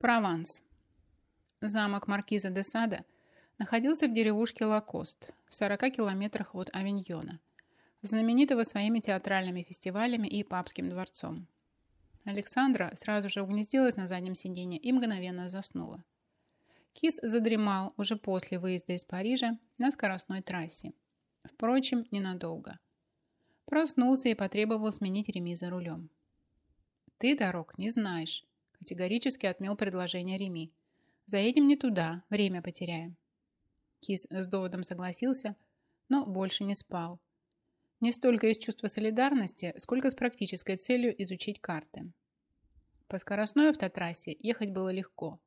Прованс. Замок маркиза де Сада находился в деревушке Лакост в 40 километрах от Авиньона, знаменитого своими театральными фестивалями и папским дворцом. Александра сразу же угнездилась на заднем сиденье и мгновенно заснула. Кис задремал уже после выезда из Парижа на скоростной трассе. Впрочем, ненадолго. Проснулся и потребовал сменить ремиза рулем. «Ты дорог не знаешь», Категорически отмел предложение Реми. «Заедем не туда, время потеряем». Кис с доводом согласился, но больше не спал. Не столько из чувства солидарности, сколько с практической целью изучить карты. По скоростной автотрассе ехать было легко.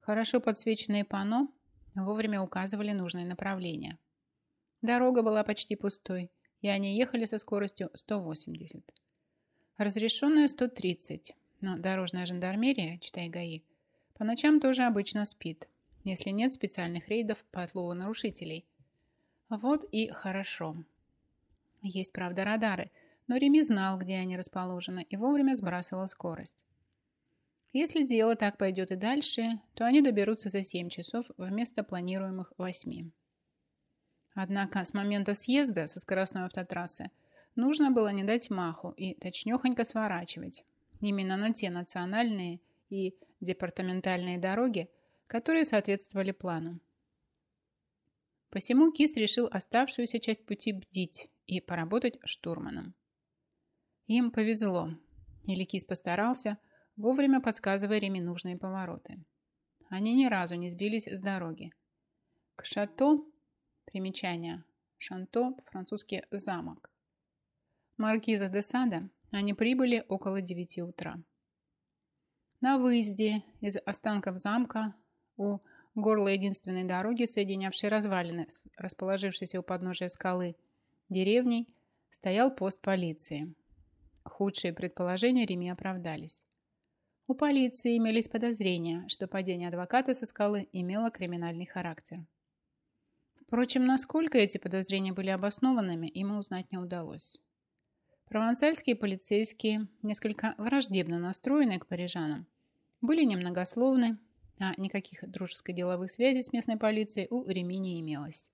Хорошо подсвеченные панно вовремя указывали нужные направления. Дорога была почти пустой, и они ехали со скоростью 180. Разрешенная 130, но дорожная жандармерия, читай ГАИ, по ночам тоже обычно спит, если нет специальных рейдов по отлову нарушителей. Вот и хорошо. Есть, правда, радары, но Реми знал, где они расположены, и вовремя сбрасывал скорость. Если дело так пойдет и дальше, то они доберутся за 7 часов вместо планируемых 8. Однако с момента съезда со скоростной автотрассы нужно было не дать маху и точнёхонько сворачивать, именно на те национальные и департаментальные дороги, которые соответствовали плану. Посему Кис решил оставшуюся часть пути бдить и поработать штурманом. Им повезло, или Кис постарался, вовремя подсказывая Реме нужные повороты. Они ни разу не сбились с дороги. К шато, примечание, шанто по-французски замок. Маркиза де Сада они прибыли около девяти утра. На выезде из останков замка у горла единственной дороги, соединявшей развалины, расположившейся у подножия скалы, деревней, стоял пост полиции. Худшие предположения Реми оправдались. У полиции имелись подозрения, что падение адвоката со скалы имело криминальный характер. Впрочем, насколько эти подозрения были обоснованными, ему узнать не удалось. Провансальские полицейские, несколько враждебно настроенные к парижанам, были немногословны, а никаких дружеско-деловых связей с местной полицией у Реми не имелось.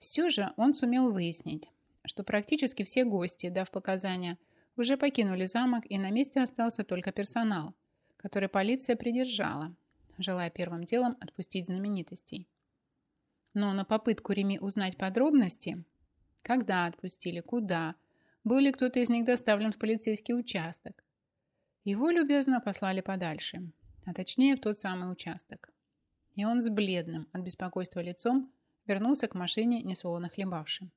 Все же он сумел выяснить, что практически все гости, дав показания, уже покинули замок и на месте остался только персонал, который полиция придержала, желая первым делом отпустить знаменитостей. Но на попытку Реми узнать подробности, когда отпустили, куда – был ли кто-то из них доставлен в полицейский участок. Его любезно послали подальше, а точнее в тот самый участок. И он с бледным от беспокойства лицом вернулся к машине, несолоно хлебавшим.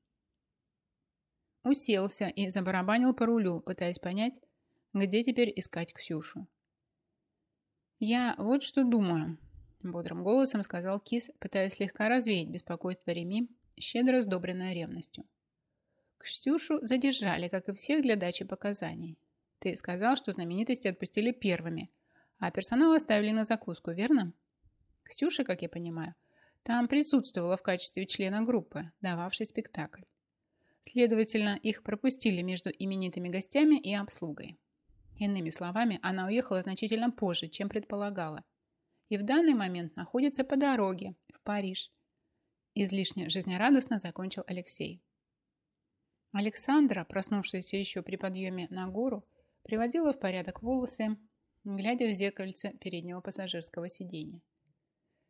Уселся и забарабанил по рулю, пытаясь понять, где теперь искать Ксюшу. «Я вот что думаю», – бодрым голосом сказал Кис, пытаясь слегка развеять беспокойство Реми, щедро сдобренное ревностью. Ксюшу задержали, как и всех, для дачи показаний. Ты сказал, что знаменитости отпустили первыми, а персонал оставили на закуску, верно? Ксюша, как я понимаю, там присутствовала в качестве члена группы, дававшей спектакль. Следовательно, их пропустили между именитыми гостями и обслугой. Иными словами, она уехала значительно позже, чем предполагала. И в данный момент находится по дороге в Париж. Излишне жизнерадостно закончил Алексей. Александра, проснувшаяся еще при подъеме на гору, приводила в порядок волосы, глядя в зеркальце переднего пассажирского сиденья.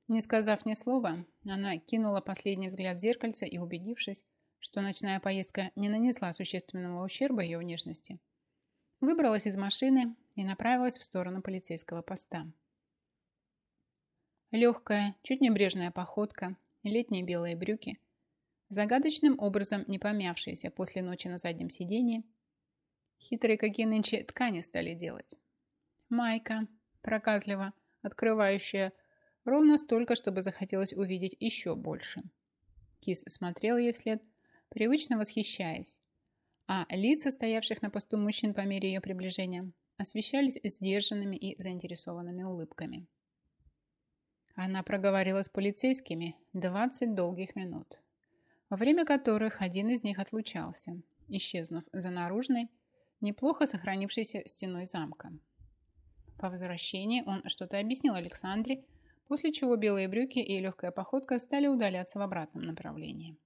Не сказав ни слова, она кинула последний взгляд в зеркальце и, убедившись, что ночная поездка не нанесла существенного ущерба ее внешности, выбралась из машины и направилась в сторону полицейского поста. Легкая, чуть небрежная походка, летние белые брюки загадочным образом не помявшиеся после ночи на заднем сидении. Хитрые какие нынче ткани стали делать. Майка, проказливо открывающая, ровно столько, чтобы захотелось увидеть еще больше. Кис смотрел ей вслед, привычно восхищаясь. А лица стоявших на посту мужчин по мере ее приближения освещались сдержанными и заинтересованными улыбками. Она проговорила с полицейскими 20 долгих минут, во время которых один из них отлучался, исчезнув за наружной, неплохо сохранившейся стеной замка. По возвращении он что-то объяснил Александре, после чего белые брюки и легкая походка стали удаляться в обратном направлении.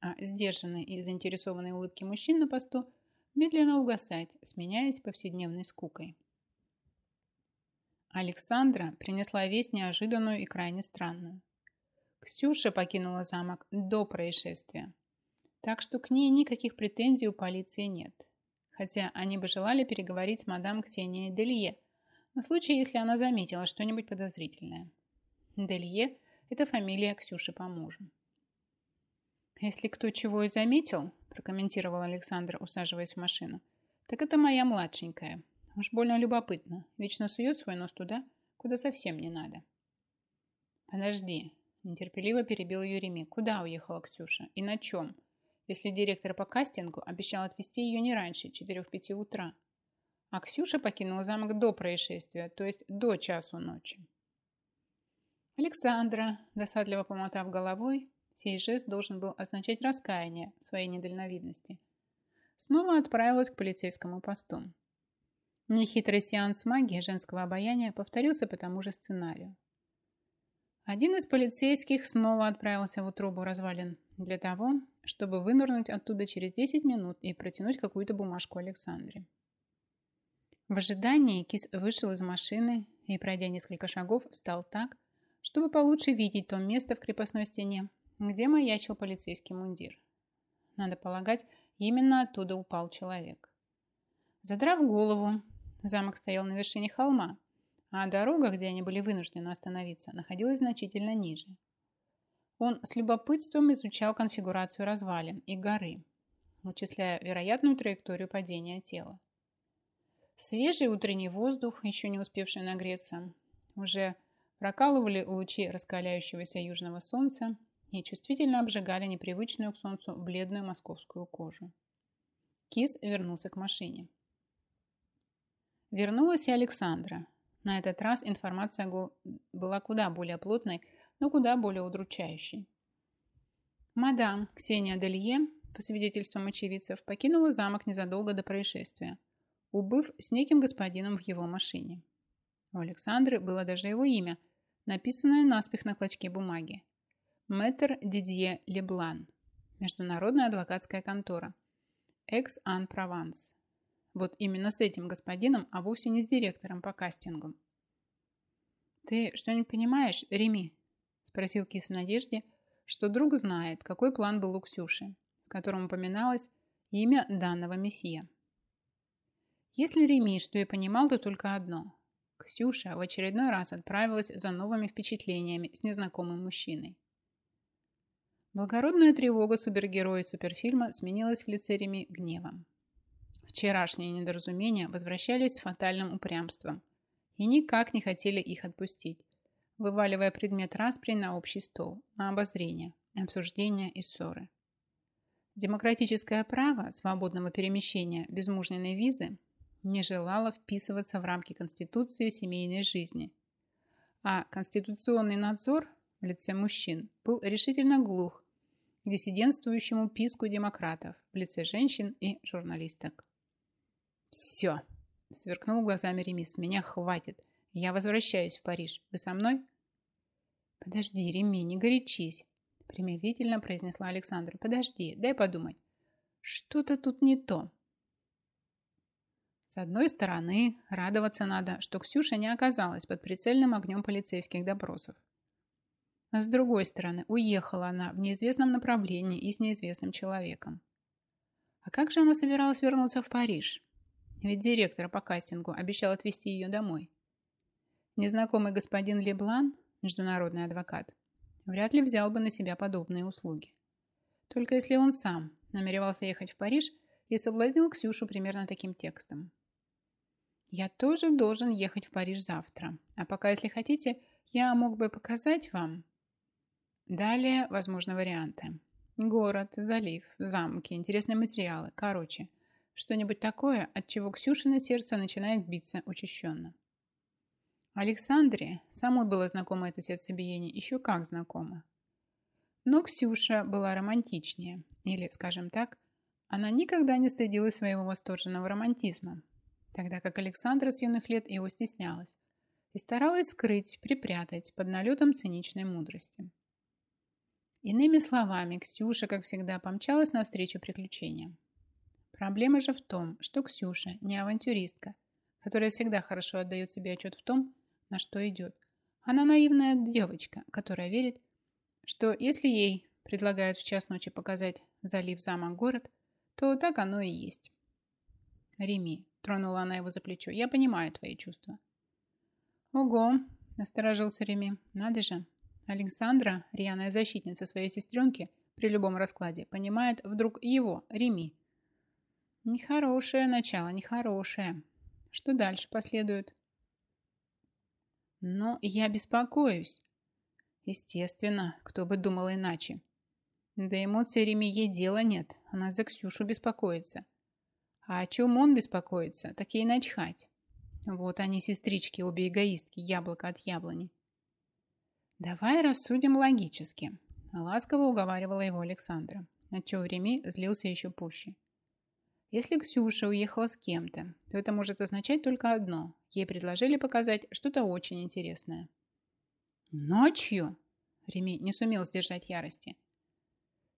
А сдержанные и заинтересованные улыбки мужчин на посту медленно угасать, сменяясь повседневной скукой. Александра принесла весть неожиданную и крайне странную. Ксюша покинула замок до происшествия. Так что к ней никаких претензий у полиции нет. Хотя они бы желали переговорить с мадам Ксенией Делье на случай, если она заметила что-нибудь подозрительное. Делье – это фамилия Ксюши по мужу. «Если кто чего и заметил», – прокомментировал Александр, усаживаясь в машину, «так это моя младшенькая. Уж больно любопытно. Вечно сует свой нос туда, куда совсем не надо». «Подожди, Нетерпеливо перебил Юреми: Куда уехала Ксюша? И на чем? Если директор по кастингу обещал отвезти ее не раньше 4-5 утра. А Ксюша покинула замок до происшествия, то есть до часу ночи. Александра, досадливо помотав головой, сей жест должен был означать раскаяние своей недальновидности, снова отправилась к полицейскому посту. Нехитрый сеанс магии женского обаяния повторился по тому же сценарию. Один из полицейских снова отправился в утробу развалин для того, чтобы вынырнуть оттуда через 10 минут и протянуть какую-то бумажку Александре. В ожидании Кис вышел из машины и, пройдя несколько шагов, встал так, чтобы получше видеть то место в крепостной стене, где маячил полицейский мундир. Надо полагать, именно оттуда упал человек. Задрав голову, замок стоял на вершине холма, а дорога, где они были вынуждены остановиться, находилась значительно ниже. Он с любопытством изучал конфигурацию развалин и горы, вычисляя вероятную траекторию падения тела. Свежий утренний воздух, еще не успевший нагреться, уже прокалывали лучи раскаляющегося южного солнца и чувствительно обжигали непривычную к солнцу бледную московскую кожу. Кис вернулся к машине. Вернулась и Александра, на этот раз информация была куда более плотной, но куда более удручающей. Мадам Ксения Делье, по свидетельствам очевидцев, покинула замок незадолго до происшествия, убыв с неким господином в его машине. У Александры было даже его имя, написанное наспех на клочке бумаги. Мэтр Дидье Леблан, международная адвокатская контора, Экс-Ан-Прованс, вот именно с этим господином, а вовсе не с директором по кастингу. «Ты что-нибудь понимаешь, Реми?» – спросил Кис в надежде, что друг знает, какой план был у Ксюши, в котором упоминалось имя данного месье. Если Реми что и понимал, то только одно. Ксюша в очередной раз отправилась за новыми впечатлениями с незнакомым мужчиной. Благородная тревога супергероя суперфильма сменилась в лице Реми гневом вчерашние недоразумения возвращались с фатальным упрямством и никак не хотели их отпустить, вываливая предмет распри на общий стол, на обозрение, обсуждение и ссоры. Демократическое право свободного перемещения без мужниной визы не желало вписываться в рамки Конституции семейной жизни, а конституционный надзор в лице мужчин был решительно глух к диссидентствующему писку демократов в лице женщин и журналисток. «Все!» – сверкнул глазами Ремис. «Меня хватит. Я возвращаюсь в Париж. Вы со мной?» «Подожди, Реми, не горячись!» – примирительно произнесла Александра. «Подожди, дай подумать. Что-то тут не то». С одной стороны, радоваться надо, что Ксюша не оказалась под прицельным огнем полицейских допросов. А с другой стороны, уехала она в неизвестном направлении и с неизвестным человеком. А как же она собиралась вернуться в Париж? Ведь директор по кастингу обещал отвезти ее домой. Незнакомый господин Леблан, международный адвокат, вряд ли взял бы на себя подобные услуги. Только если он сам намеревался ехать в Париж и соблазнил Ксюшу примерно таким текстом. «Я тоже должен ехать в Париж завтра, а пока, если хотите, я мог бы показать вам...» Далее, возможно, варианты. Город, залив, замки, интересные материалы. Короче, что-нибудь такое, от чего Ксюшина сердце начинает биться учащенно. Александре самой было знакомо это сердцебиение, еще как знакомо. Но Ксюша была романтичнее, или, скажем так, она никогда не стыдилась своего восторженного романтизма, тогда как Александра с юных лет его стеснялась и старалась скрыть, припрятать под налетом циничной мудрости. Иными словами, Ксюша, как всегда, помчалась навстречу приключениям. Проблема же в том, что Ксюша не авантюристка, которая всегда хорошо отдает себе отчет в том, на что идет. Она наивная девочка, которая верит, что если ей предлагают в час ночи показать залив замок город, то так оно и есть. Реми, тронула она его за плечо, я понимаю твои чувства. Ого, насторожился Реми, надо же. Александра, рьяная защитница своей сестренки, при любом раскладе, понимает вдруг его, Реми, Нехорошее начало, нехорошее. Что дальше последует? Но я беспокоюсь. Естественно, кто бы думал иначе. Да эмоции Реми ей дела нет, она за Ксюшу беспокоится. А о чем он беспокоится, так ей начхать. Вот они, сестрички, обе эгоистки, яблоко от яблони. «Давай рассудим логически», — ласково уговаривала его Александра, отчего Реми злился еще пуще. Если Ксюша уехала с кем-то, то это может означать только одно. Ей предложили показать что-то очень интересное. «Ночью?» Реми не сумел сдержать ярости.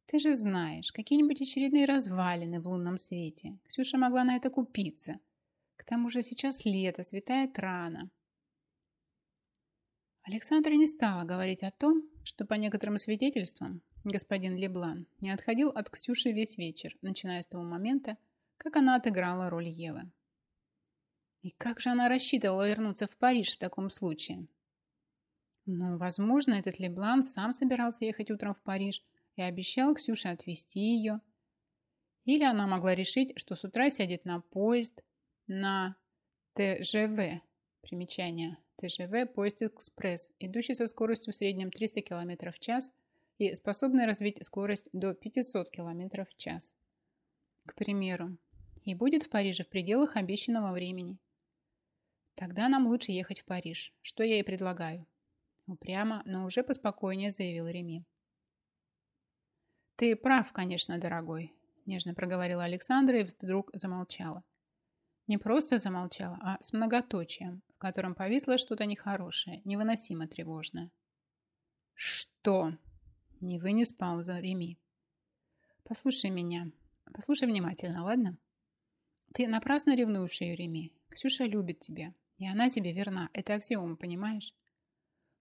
«Ты же знаешь, какие-нибудь очередные развалины в лунном свете. Ксюша могла на это купиться. К тому же сейчас лето, светает рано». Александра не стала говорить о том, что по некоторым свидетельствам господин Леблан не отходил от Ксюши весь вечер, начиная с того момента, как она отыграла роль Евы. И как же она рассчитывала вернуться в Париж в таком случае? Ну, возможно, этот Леблан сам собирался ехать утром в Париж и обещал Ксюше отвезти ее. Или она могла решить, что с утра сядет на поезд на ТЖВ. Примечание. ТЖВ – поезд экспресс, идущий со скоростью в среднем 300 км в час и способный развить скорость до 500 км в час. К примеру, и будет в Париже в пределах обещанного времени. Тогда нам лучше ехать в Париж, что я и предлагаю. Упрямо, но уже поспокойнее заявил Реми. Ты прав, конечно, дорогой, нежно проговорила Александра и вдруг замолчала. Не просто замолчала, а с многоточием, в котором повисло что-то нехорошее, невыносимо тревожное. «Что?» – не вынес пауза Реми. «Послушай меня. Послушай внимательно, ладно?» Ты напрасно ревнуешь ее, Реми. Ксюша любит тебя, и она тебе верна. Это аксиома, понимаешь?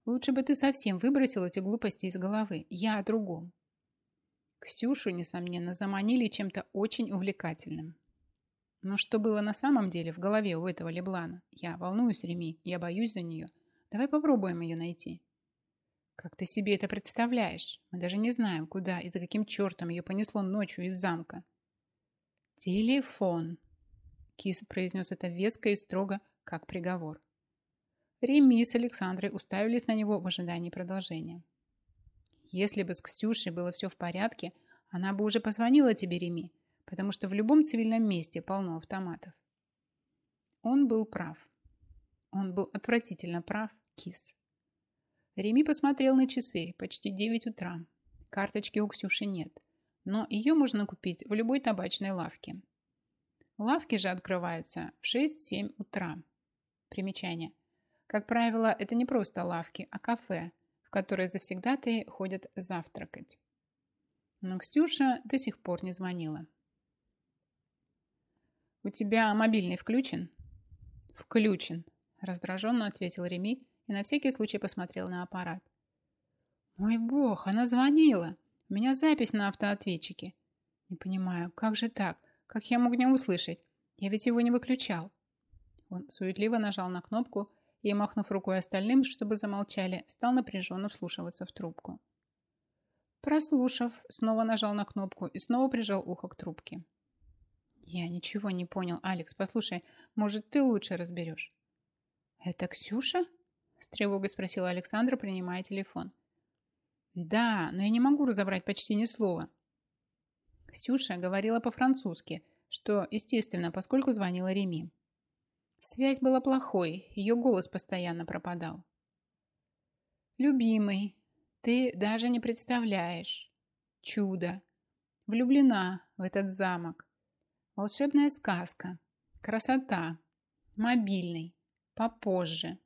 Лучше бы ты совсем выбросил эти глупости из головы. Я о другом. Ксюшу, несомненно, заманили чем-то очень увлекательным. Но что было на самом деле в голове у этого Леблана? Я волнуюсь, Реми, я боюсь за нее. Давай попробуем ее найти. Как ты себе это представляешь? Мы даже не знаем, куда и за каким чертом ее понесло ночью из замка. Телефон, Кис произнес это веско и строго, как приговор. Реми с Александрой уставились на него в ожидании продолжения. «Если бы с Ксюшей было все в порядке, она бы уже позвонила тебе, Реми, потому что в любом цивильном месте полно автоматов». Он был прав. Он был отвратительно прав, Кис. Реми посмотрел на часы, почти 9 утра. Карточки у Ксюши нет, но ее можно купить в любой табачной лавке, Лавки же открываются в 6-7 утра. Примечание. Как правило, это не просто лавки, а кафе, в которые завсегдатые ходят завтракать. Но Ксюша до сих пор не звонила. «У тебя мобильный включен?» «Включен», – раздраженно ответил Реми и на всякий случай посмотрел на аппарат. «Мой бог, она звонила! У меня запись на автоответчике!» «Не понимаю, как же так? Как я мог не услышать? Я ведь его не выключал. Он суетливо нажал на кнопку и, махнув рукой остальным, чтобы замолчали, стал напряженно вслушиваться в трубку. Прослушав, снова нажал на кнопку и снова прижал ухо к трубке. «Я ничего не понял, Алекс. Послушай, может, ты лучше разберешь?» «Это Ксюша?» – с тревогой спросила Александра, принимая телефон. «Да, но я не могу разобрать почти ни слова. Ксюша говорила по-французски, что, естественно, поскольку звонила Реми. Связь была плохой, ее голос постоянно пропадал. «Любимый, ты даже не представляешь. Чудо. Влюблена в этот замок. Волшебная сказка. Красота. Мобильный. Попозже».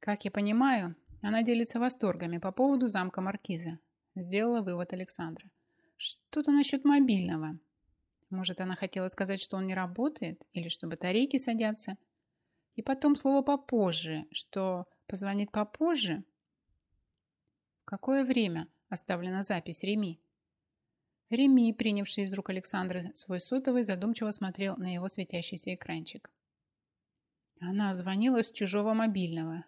Как я понимаю, она делится восторгами по поводу замка Маркиза. Сделала вывод Александра. Что-то насчет мобильного. Может, она хотела сказать, что он не работает или что батарейки садятся. И потом слово «попозже», что позвонит попозже. Какое время оставлена запись Реми? Реми, принявший из рук Александра свой сотовый, задумчиво смотрел на его светящийся экранчик. Она звонила с чужого мобильного.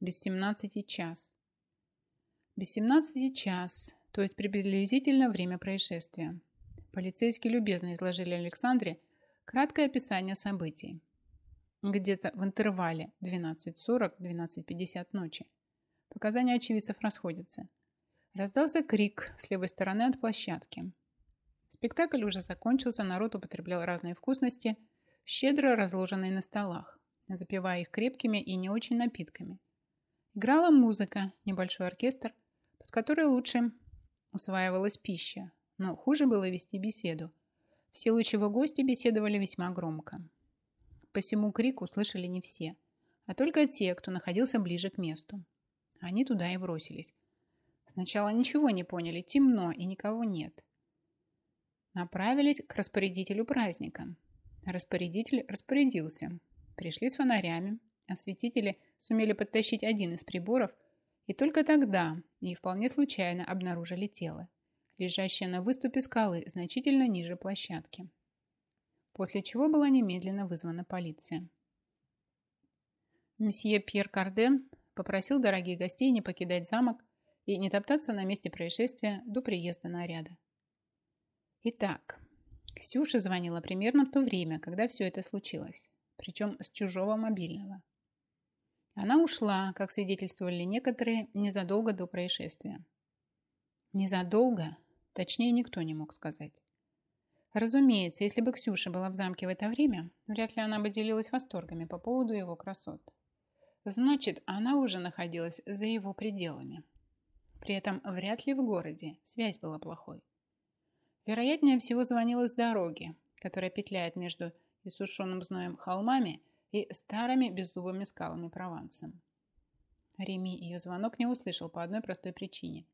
Без семнадцати час. Без семнадцати час то есть приблизительно время происшествия. Полицейские любезно изложили Александре краткое описание событий. Где-то в интервале 12.40-12.50 ночи показания очевидцев расходятся. Раздался крик с левой стороны от площадки. Спектакль уже закончился, народ употреблял разные вкусности, щедро разложенные на столах, запивая их крепкими и не очень напитками. Играла музыка, небольшой оркестр, под который лучше усваивалась пища, но хуже было вести беседу, в силу чего гости беседовали весьма громко. Посему крик услышали не все, а только те, кто находился ближе к месту. Они туда и бросились. Сначала ничего не поняли, темно и никого нет. Направились к распорядителю праздника. Распорядитель распорядился. Пришли с фонарями, осветители сумели подтащить один из приборов, и только тогда и вполне случайно обнаружили тело, лежащее на выступе скалы значительно ниже площадки. После чего была немедленно вызвана полиция. Мсье Пьер Карден попросил дорогих гостей не покидать замок и не топтаться на месте происшествия до приезда наряда. Итак, Ксюша звонила примерно в то время, когда все это случилось, причем с чужого мобильного – она ушла, как свидетельствовали некоторые, незадолго до происшествия. Незадолго? Точнее, никто не мог сказать. Разумеется, если бы Ксюша была в замке в это время, вряд ли она бы делилась восторгами по поводу его красот. Значит, она уже находилась за его пределами. При этом вряд ли в городе, связь была плохой. Вероятнее всего звонила с дороги, которая петляет между иссушенным зноем холмами и старыми беззубыми скалами Прованса. Реми ее звонок не услышал по одной простой причине.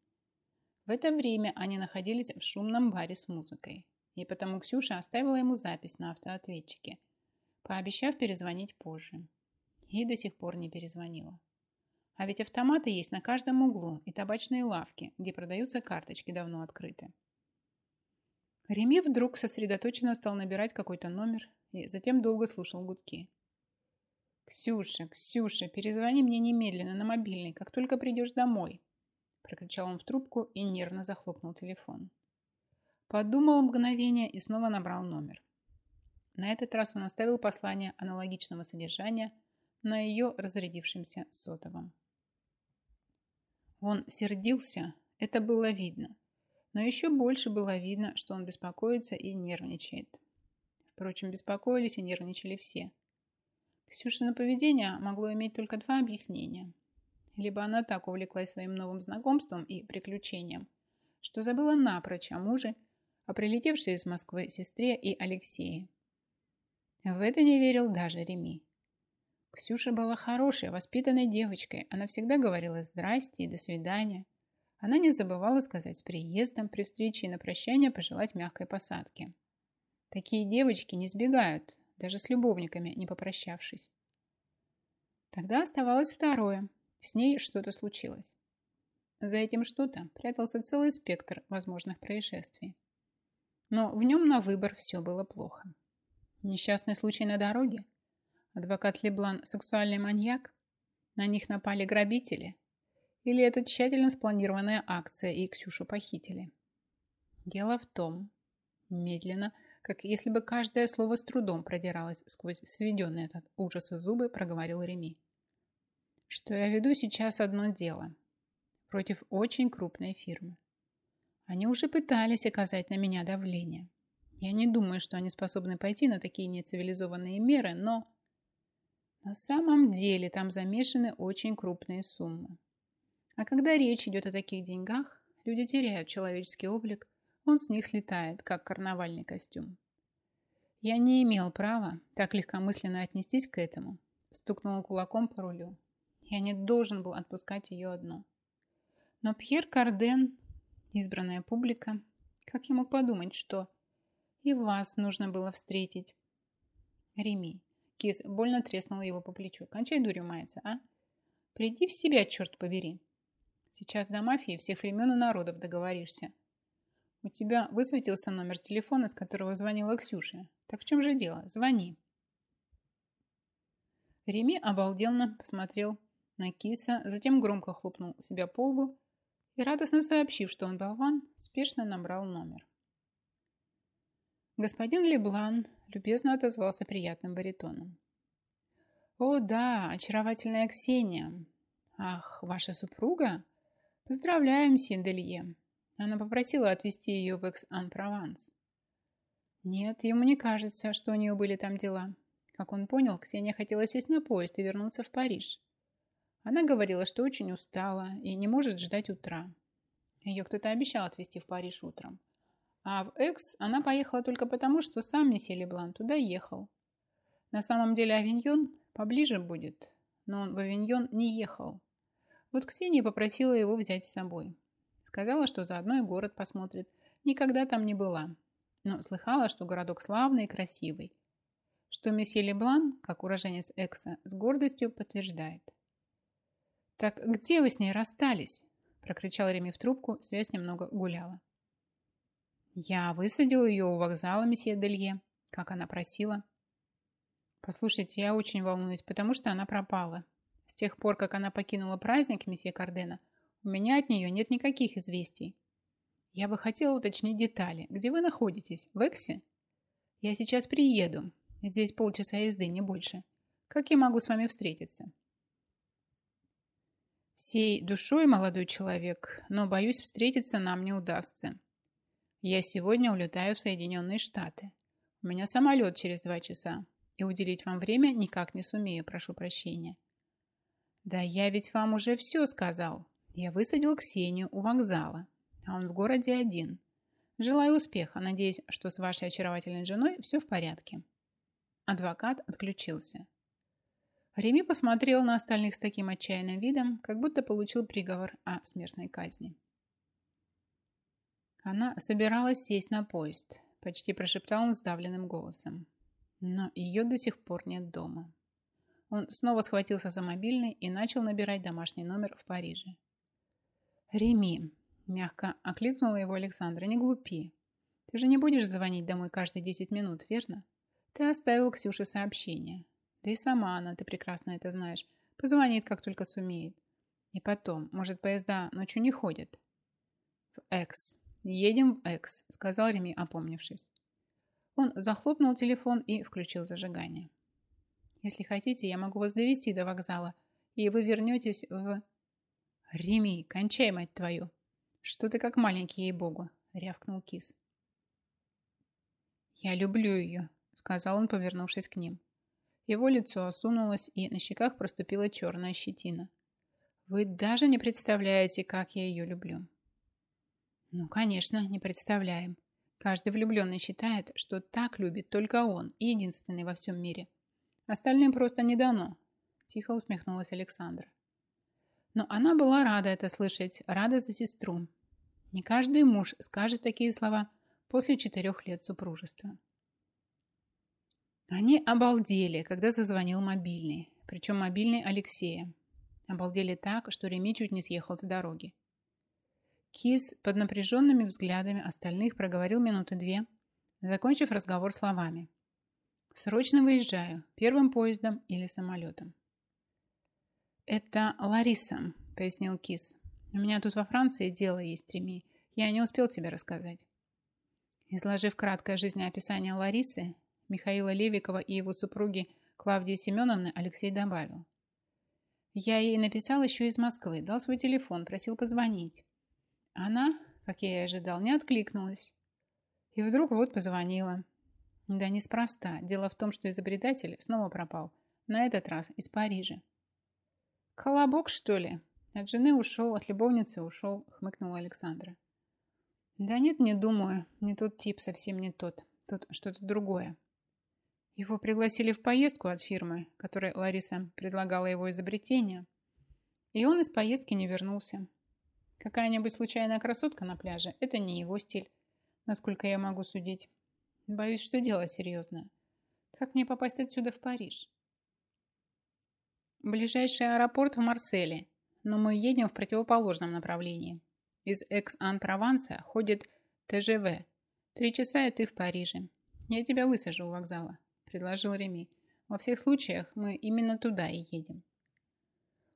В это время они находились в шумном баре с музыкой, и потому Ксюша оставила ему запись на автоответчике, пообещав перезвонить позже. И до сих пор не перезвонила. А ведь автоматы есть на каждом углу и табачные лавки, где продаются карточки, давно открыты. Реми вдруг сосредоточенно стал набирать какой-то номер и затем долго слушал гудки – «Ксюша, Ксюша, перезвони мне немедленно на мобильный, как только придешь домой!» Прокричал он в трубку и нервно захлопнул телефон. Подумал мгновение и снова набрал номер. На этот раз он оставил послание аналогичного содержания на ее разрядившемся сотовом. Он сердился, это было видно. Но еще больше было видно, что он беспокоится и нервничает. Впрочем, беспокоились и нервничали все – Ксюшино поведение могло иметь только два объяснения. Либо она так увлеклась своим новым знакомством и приключением, что забыла напрочь о муже, о прилетевшей из Москвы сестре и Алексее. В это не верил даже Реми. Ксюша была хорошей, воспитанной девочкой. Она всегда говорила «здрасте» и «до свидания». Она не забывала сказать с приездом, при встрече и на прощание пожелать мягкой посадки. Такие девочки не сбегают, даже с любовниками не попрощавшись. Тогда оставалось второе. С ней что-то случилось. За этим что-то прятался целый спектр возможных происшествий. Но в нем на выбор все было плохо. Несчастный случай на дороге? Адвокат Леблан – сексуальный маньяк? На них напали грабители? Или это тщательно спланированная акция и Ксюшу похитили? Дело в том, медленно – как если бы каждое слово с трудом продиралось сквозь сведенные от ужаса зубы, проговорил Реми. Что я веду сейчас одно дело против очень крупной фирмы. Они уже пытались оказать на меня давление. Я не думаю, что они способны пойти на такие нецивилизованные меры, но... На самом деле там замешаны очень крупные суммы. А когда речь идет о таких деньгах, люди теряют человеческий облик он с них слетает, как карнавальный костюм. Я не имел права так легкомысленно отнестись к этому, стукнул кулаком по рулю. Я не должен был отпускать ее одну. Но Пьер Карден, избранная публика, как я мог подумать, что и вас нужно было встретить? Реми, кис больно треснул его по плечу. Кончай дурью мается, а? Приди в себя, черт побери. Сейчас до мафии всех времен и народов договоришься. У тебя высветился номер телефона, с которого звонила Ксюша. Так в чем же дело? Звони. Реми обалденно посмотрел на киса, затем громко хлопнул себя по лбу и, радостно сообщив, что он болван, спешно набрал номер. Господин Леблан любезно отозвался приятным баритоном. «О, да, очаровательная Ксения! Ах, ваша супруга? Поздравляем, Синделье! Она попросила отвезти ее в Экс-Ан-Прованс. Нет, ему не кажется, что у нее были там дела. Как он понял, Ксения хотела сесть на поезд и вернуться в Париж. Она говорила, что очень устала и не может ждать утра. Ее кто-то обещал отвезти в Париж утром. А в Экс она поехала только потому, что сам месье Леблан туда ехал. На самом деле Авиньон поближе будет, но он в Авиньон не ехал. Вот Ксения попросила его взять с собой. Сказала, что заодно и город посмотрит. Никогда там не была. Но слыхала, что городок славный и красивый. Что месье Леблан, как уроженец Экса, с гордостью подтверждает. «Так где вы с ней расстались?» прокричал Реми в трубку, связь немного гуляла. «Я высадил ее у вокзала, месье Делье, как она просила». «Послушайте, я очень волнуюсь, потому что она пропала. С тех пор, как она покинула праздник месье Кардена, — у меня от нее нет никаких известий. Я бы хотела уточнить детали. Где вы находитесь? В Эксе? Я сейчас приеду. Здесь полчаса езды, не больше. Как я могу с вами встретиться? Всей душой, молодой человек, но, боюсь, встретиться нам не удастся. Я сегодня улетаю в Соединенные Штаты. У меня самолет через два часа, и уделить вам время никак не сумею, прошу прощения. Да я ведь вам уже все сказал, я высадил Ксению у вокзала, а он в городе один. Желаю успеха, надеюсь, что с вашей очаровательной женой все в порядке. Адвокат отключился. Реми посмотрел на остальных с таким отчаянным видом, как будто получил приговор о смертной казни. Она собиралась сесть на поезд, почти прошептал он сдавленным голосом. Но ее до сих пор нет дома. Он снова схватился за мобильный и начал набирать домашний номер в Париже. «Реми!» – мягко окликнула его Александра. «Не глупи. Ты же не будешь звонить домой каждые десять минут, верно? Ты оставил Ксюше сообщение. Да и сама она, ты прекрасно это знаешь. Позвонит, как только сумеет. И потом, может, поезда ночью не ходят?» «В Экс. Едем в Экс», – сказал Реми, опомнившись. Он захлопнул телефон и включил зажигание. «Если хотите, я могу вас довести до вокзала, и вы вернетесь в...» «Реми, кончай, мать твою!» «Что ты как маленький, ей-богу!» — рявкнул кис. «Я люблю ее», — сказал он, повернувшись к ним. Его лицо осунулось, и на щеках проступила черная щетина. «Вы даже не представляете, как я ее люблю». «Ну, конечно, не представляем. Каждый влюбленный считает, что так любит только он, и единственный во всем мире. Остальным просто не дано», — тихо усмехнулась Александра. Но она была рада это слышать, рада за сестру. Не каждый муж скажет такие слова после четырех лет супружества. Они обалдели, когда зазвонил мобильный, причем мобильный Алексея. Обалдели так, что Реми чуть не съехал с дороги. Кис под напряженными взглядами остальных проговорил минуты две, закончив разговор словами. «Срочно выезжаю, первым поездом или самолетом». «Это Лариса», — пояснил Кис. «У меня тут во Франции дело есть, Реми. Я не успел тебе рассказать». Изложив краткое жизнеописание Ларисы, Михаила Левикова и его супруги Клавдии Семеновны, Алексей добавил. «Я ей написал еще из Москвы, дал свой телефон, просил позвонить. Она, как я и ожидал, не откликнулась. И вдруг вот позвонила. Да неспроста. Дело в том, что изобретатель снова пропал. На этот раз из Парижа. «Колобок, что ли? От жены ушел, от любовницы ушел», — хмыкнула Александра. «Да нет, не думаю. Не тот тип, совсем не тот. Тут что-то другое». Его пригласили в поездку от фирмы, которой Лариса предлагала его изобретение. И он из поездки не вернулся. Какая-нибудь случайная красотка на пляже – это не его стиль, насколько я могу судить. Боюсь, что дело серьезное. Как мне попасть отсюда в Париж? Ближайший аэропорт в Марселе, но мы едем в противоположном направлении. Из Экс-Ан-Прованса ходит ТЖВ. Три часа, и ты в Париже. Я тебя высажу у вокзала, предложил Реми. Во всех случаях мы именно туда и едем.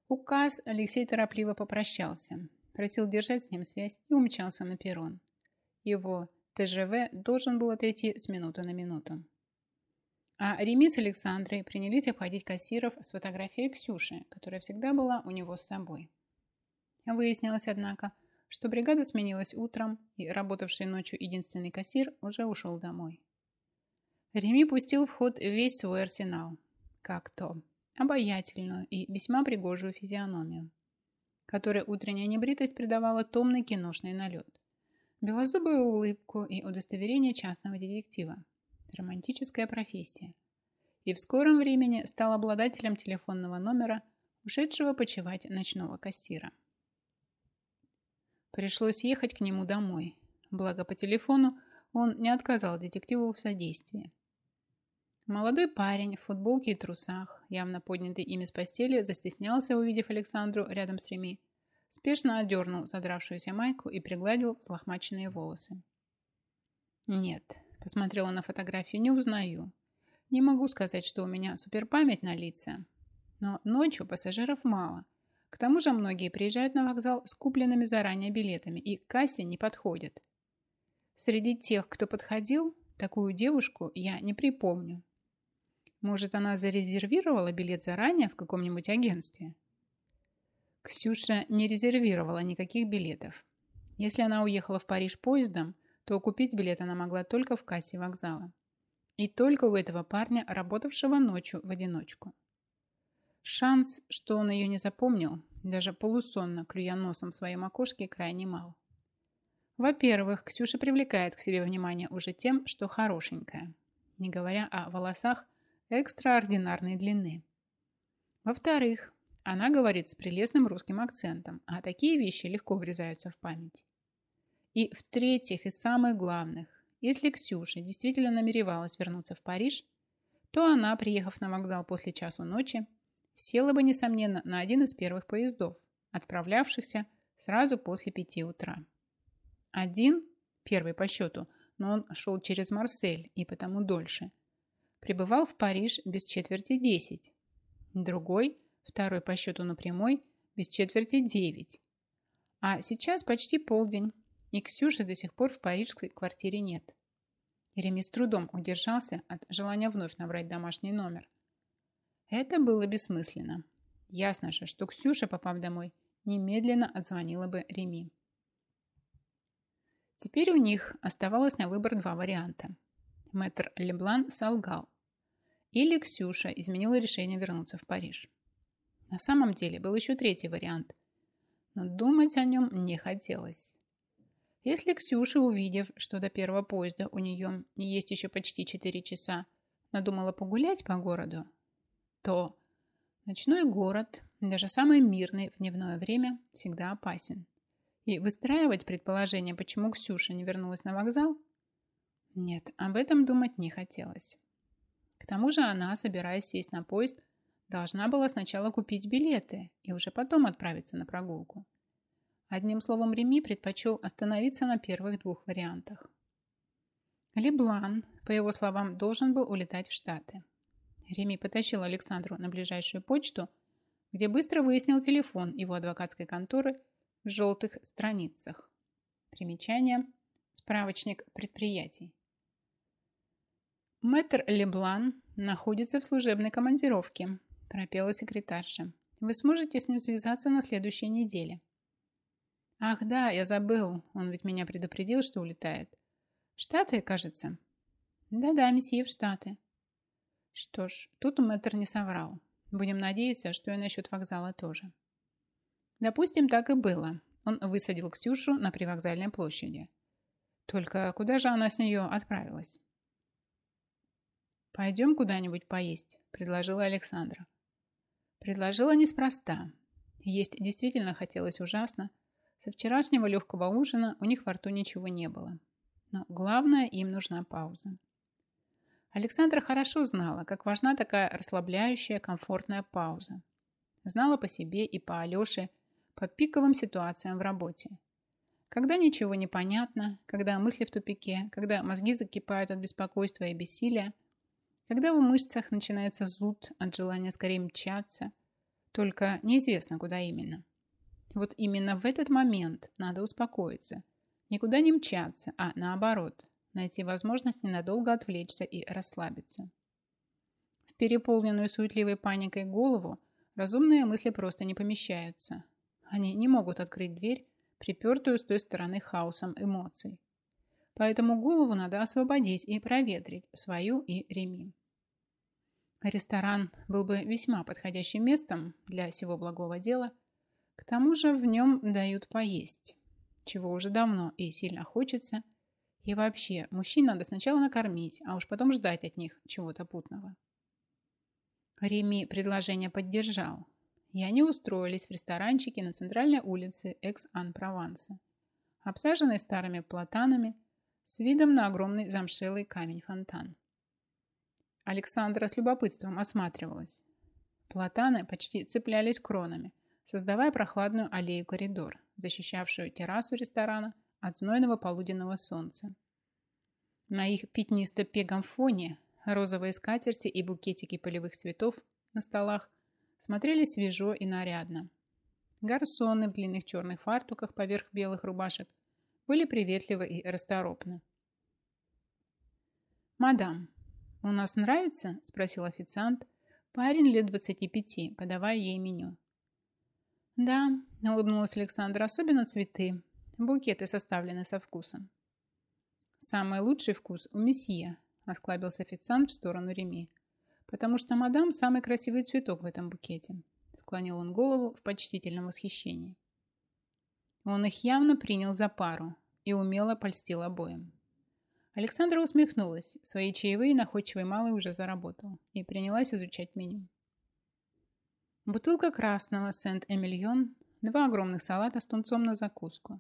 Указ Алексей торопливо попрощался, просил держать с ним связь и умчался на перрон. Его ТЖВ должен был отойти с минуты на минуту. А Реми с Александрой принялись обходить кассиров с фотографией Ксюши, которая всегда была у него с собой. Выяснилось, однако, что бригада сменилась утром, и работавший ночью единственный кассир уже ушел домой. Реми пустил в ход весь свой арсенал. Как то. Обаятельную и весьма пригожую физиономию, которой утренняя небритость придавала томный киношный налет. Белозубую улыбку и удостоверение частного детектива, романтическая профессия, и в скором времени стал обладателем телефонного номера, ушедшего почевать ночного кассира. Пришлось ехать к нему домой, благо по телефону он не отказал детективу в содействии. Молодой парень в футболке и трусах, явно поднятый ими с постели, застеснялся, увидев Александру рядом с Реми, спешно одернул задравшуюся майку и пригладил взлохмаченные волосы. Нет, Посмотрела на фотографию, не узнаю. Не могу сказать, что у меня суперпамять на лица. Но ночью пассажиров мало. К тому же многие приезжают на вокзал с купленными заранее билетами и к кассе не подходят. Среди тех, кто подходил, такую девушку я не припомню. Может, она зарезервировала билет заранее в каком-нибудь агентстве? Ксюша не резервировала никаких билетов. Если она уехала в Париж поездом – то купить билет она могла только в кассе вокзала. И только у этого парня, работавшего ночью в одиночку. Шанс, что он ее не запомнил, даже полусонно, клюя носом в своем окошке, крайне мал. Во-первых, Ксюша привлекает к себе внимание уже тем, что хорошенькая, не говоря о волосах экстраординарной длины. Во-вторых, она говорит с прелестным русским акцентом, а такие вещи легко врезаются в память. И в-третьих, и самых главных, если Ксюша действительно намеревалась вернуться в Париж, то она, приехав на вокзал после часу ночи, села бы, несомненно, на один из первых поездов, отправлявшихся сразу после пяти утра. Один, первый по счету, но он шел через Марсель и потому дольше, прибывал в Париж без четверти десять. Другой, второй по счету на прямой, без четверти девять. А сейчас почти полдень, и Ксюши до сих пор в парижской квартире нет. Реми с трудом удержался от желания вновь набрать домашний номер. Это было бессмысленно. Ясно же, что Ксюша, попав домой, немедленно отзвонила бы Реми. Теперь у них оставалось на выбор два варианта. Мэтр Леблан солгал. Или Ксюша изменила решение вернуться в Париж. На самом деле был еще третий вариант. Но думать о нем не хотелось. Если Ксюша, увидев, что до первого поезда у нее не есть еще почти 4 часа, надумала погулять по городу, то ночной город, даже самый мирный в дневное время, всегда опасен. И выстраивать предположение, почему Ксюша не вернулась на вокзал, нет, об этом думать не хотелось. К тому же она, собираясь сесть на поезд, должна была сначала купить билеты и уже потом отправиться на прогулку. Одним словом, Реми предпочел остановиться на первых двух вариантах. Леблан, по его словам, должен был улетать в Штаты. Реми потащил Александру на ближайшую почту, где быстро выяснил телефон его адвокатской конторы в желтых страницах. Примечание. Справочник предприятий. Мэтр Леблан находится в служебной командировке, пропела секретарша. Вы сможете с ним связаться на следующей неделе. Ах да, я забыл. Он ведь меня предупредил, что улетает. В Штаты, кажется. Да-да, месье, в Штаты. Что ж, тут мэтр не соврал. Будем надеяться, что и насчет вокзала тоже. Допустим, так и было. Он высадил Ксюшу на привокзальной площади. Только куда же она с нее отправилась? «Пойдем куда-нибудь поесть», – предложила Александра. Предложила неспроста. Есть действительно хотелось ужасно, со вчерашнего легкого ужина у них во рту ничего не было. Но главное, им нужна пауза. Александра хорошо знала, как важна такая расслабляющая, комфортная пауза. Знала по себе и по Алёше, по пиковым ситуациям в работе. Когда ничего не понятно, когда мысли в тупике, когда мозги закипают от беспокойства и бессилия, когда в мышцах начинается зуд от желания скорее мчаться, только неизвестно, куда именно. Вот именно в этот момент надо успокоиться. Никуда не мчаться, а наоборот, найти возможность ненадолго отвлечься и расслабиться. В переполненную суетливой паникой голову разумные мысли просто не помещаются. Они не могут открыть дверь, припертую с той стороны хаосом эмоций. Поэтому голову надо освободить и проветрить свою и Реми. Ресторан был бы весьма подходящим местом для всего благого дела, к тому же в нем дают поесть, чего уже давно и сильно хочется. И вообще, мужчин надо сначала накормить, а уж потом ждать от них чего-то путного. Реми предложение поддержал, и они устроились в ресторанчике на центральной улице Экс-Ан-Прованса, обсаженной старыми платанами, с видом на огромный замшелый камень-фонтан. Александра с любопытством осматривалась. Платаны почти цеплялись кронами, создавая прохладную аллею-коридор, защищавшую террасу ресторана от знойного полуденного солнца. На их пятнисто-пегом фоне розовые скатерти и букетики полевых цветов на столах смотрелись свежо и нарядно. Гарсоны в длинных черных фартуках поверх белых рубашек были приветливы и расторопны. «Мадам, у нас нравится?» – спросил официант, парень лет 25, подавая ей меню. «Да», — улыбнулась Александра, — «особенно цветы. Букеты составлены со вкусом». «Самый лучший вкус у месье», — осклабился официант в сторону Реми. «Потому что мадам самый красивый цветок в этом букете», — склонил он голову в почтительном восхищении. Он их явно принял за пару и умело польстил обоим. Александра усмехнулась. Свои чаевые находчивый малый уже заработал и принялась изучать меню. Бутылка красного Сент-Эмильон, два огромных салата с тунцом на закуску.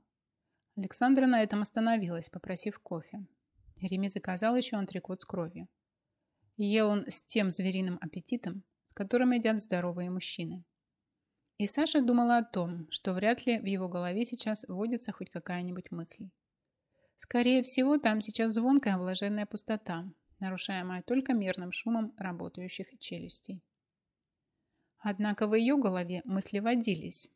Александра на этом остановилась, попросив кофе. Реми заказал еще антрикот с кровью. Ел он с тем звериным аппетитом, с которым едят здоровые мужчины. И Саша думала о том, что вряд ли в его голове сейчас водится хоть какая-нибудь мысль. Скорее всего, там сейчас звонкая влаженная пустота, нарушаемая только мерным шумом работающих челюстей. Однако в ее голове мысли водились.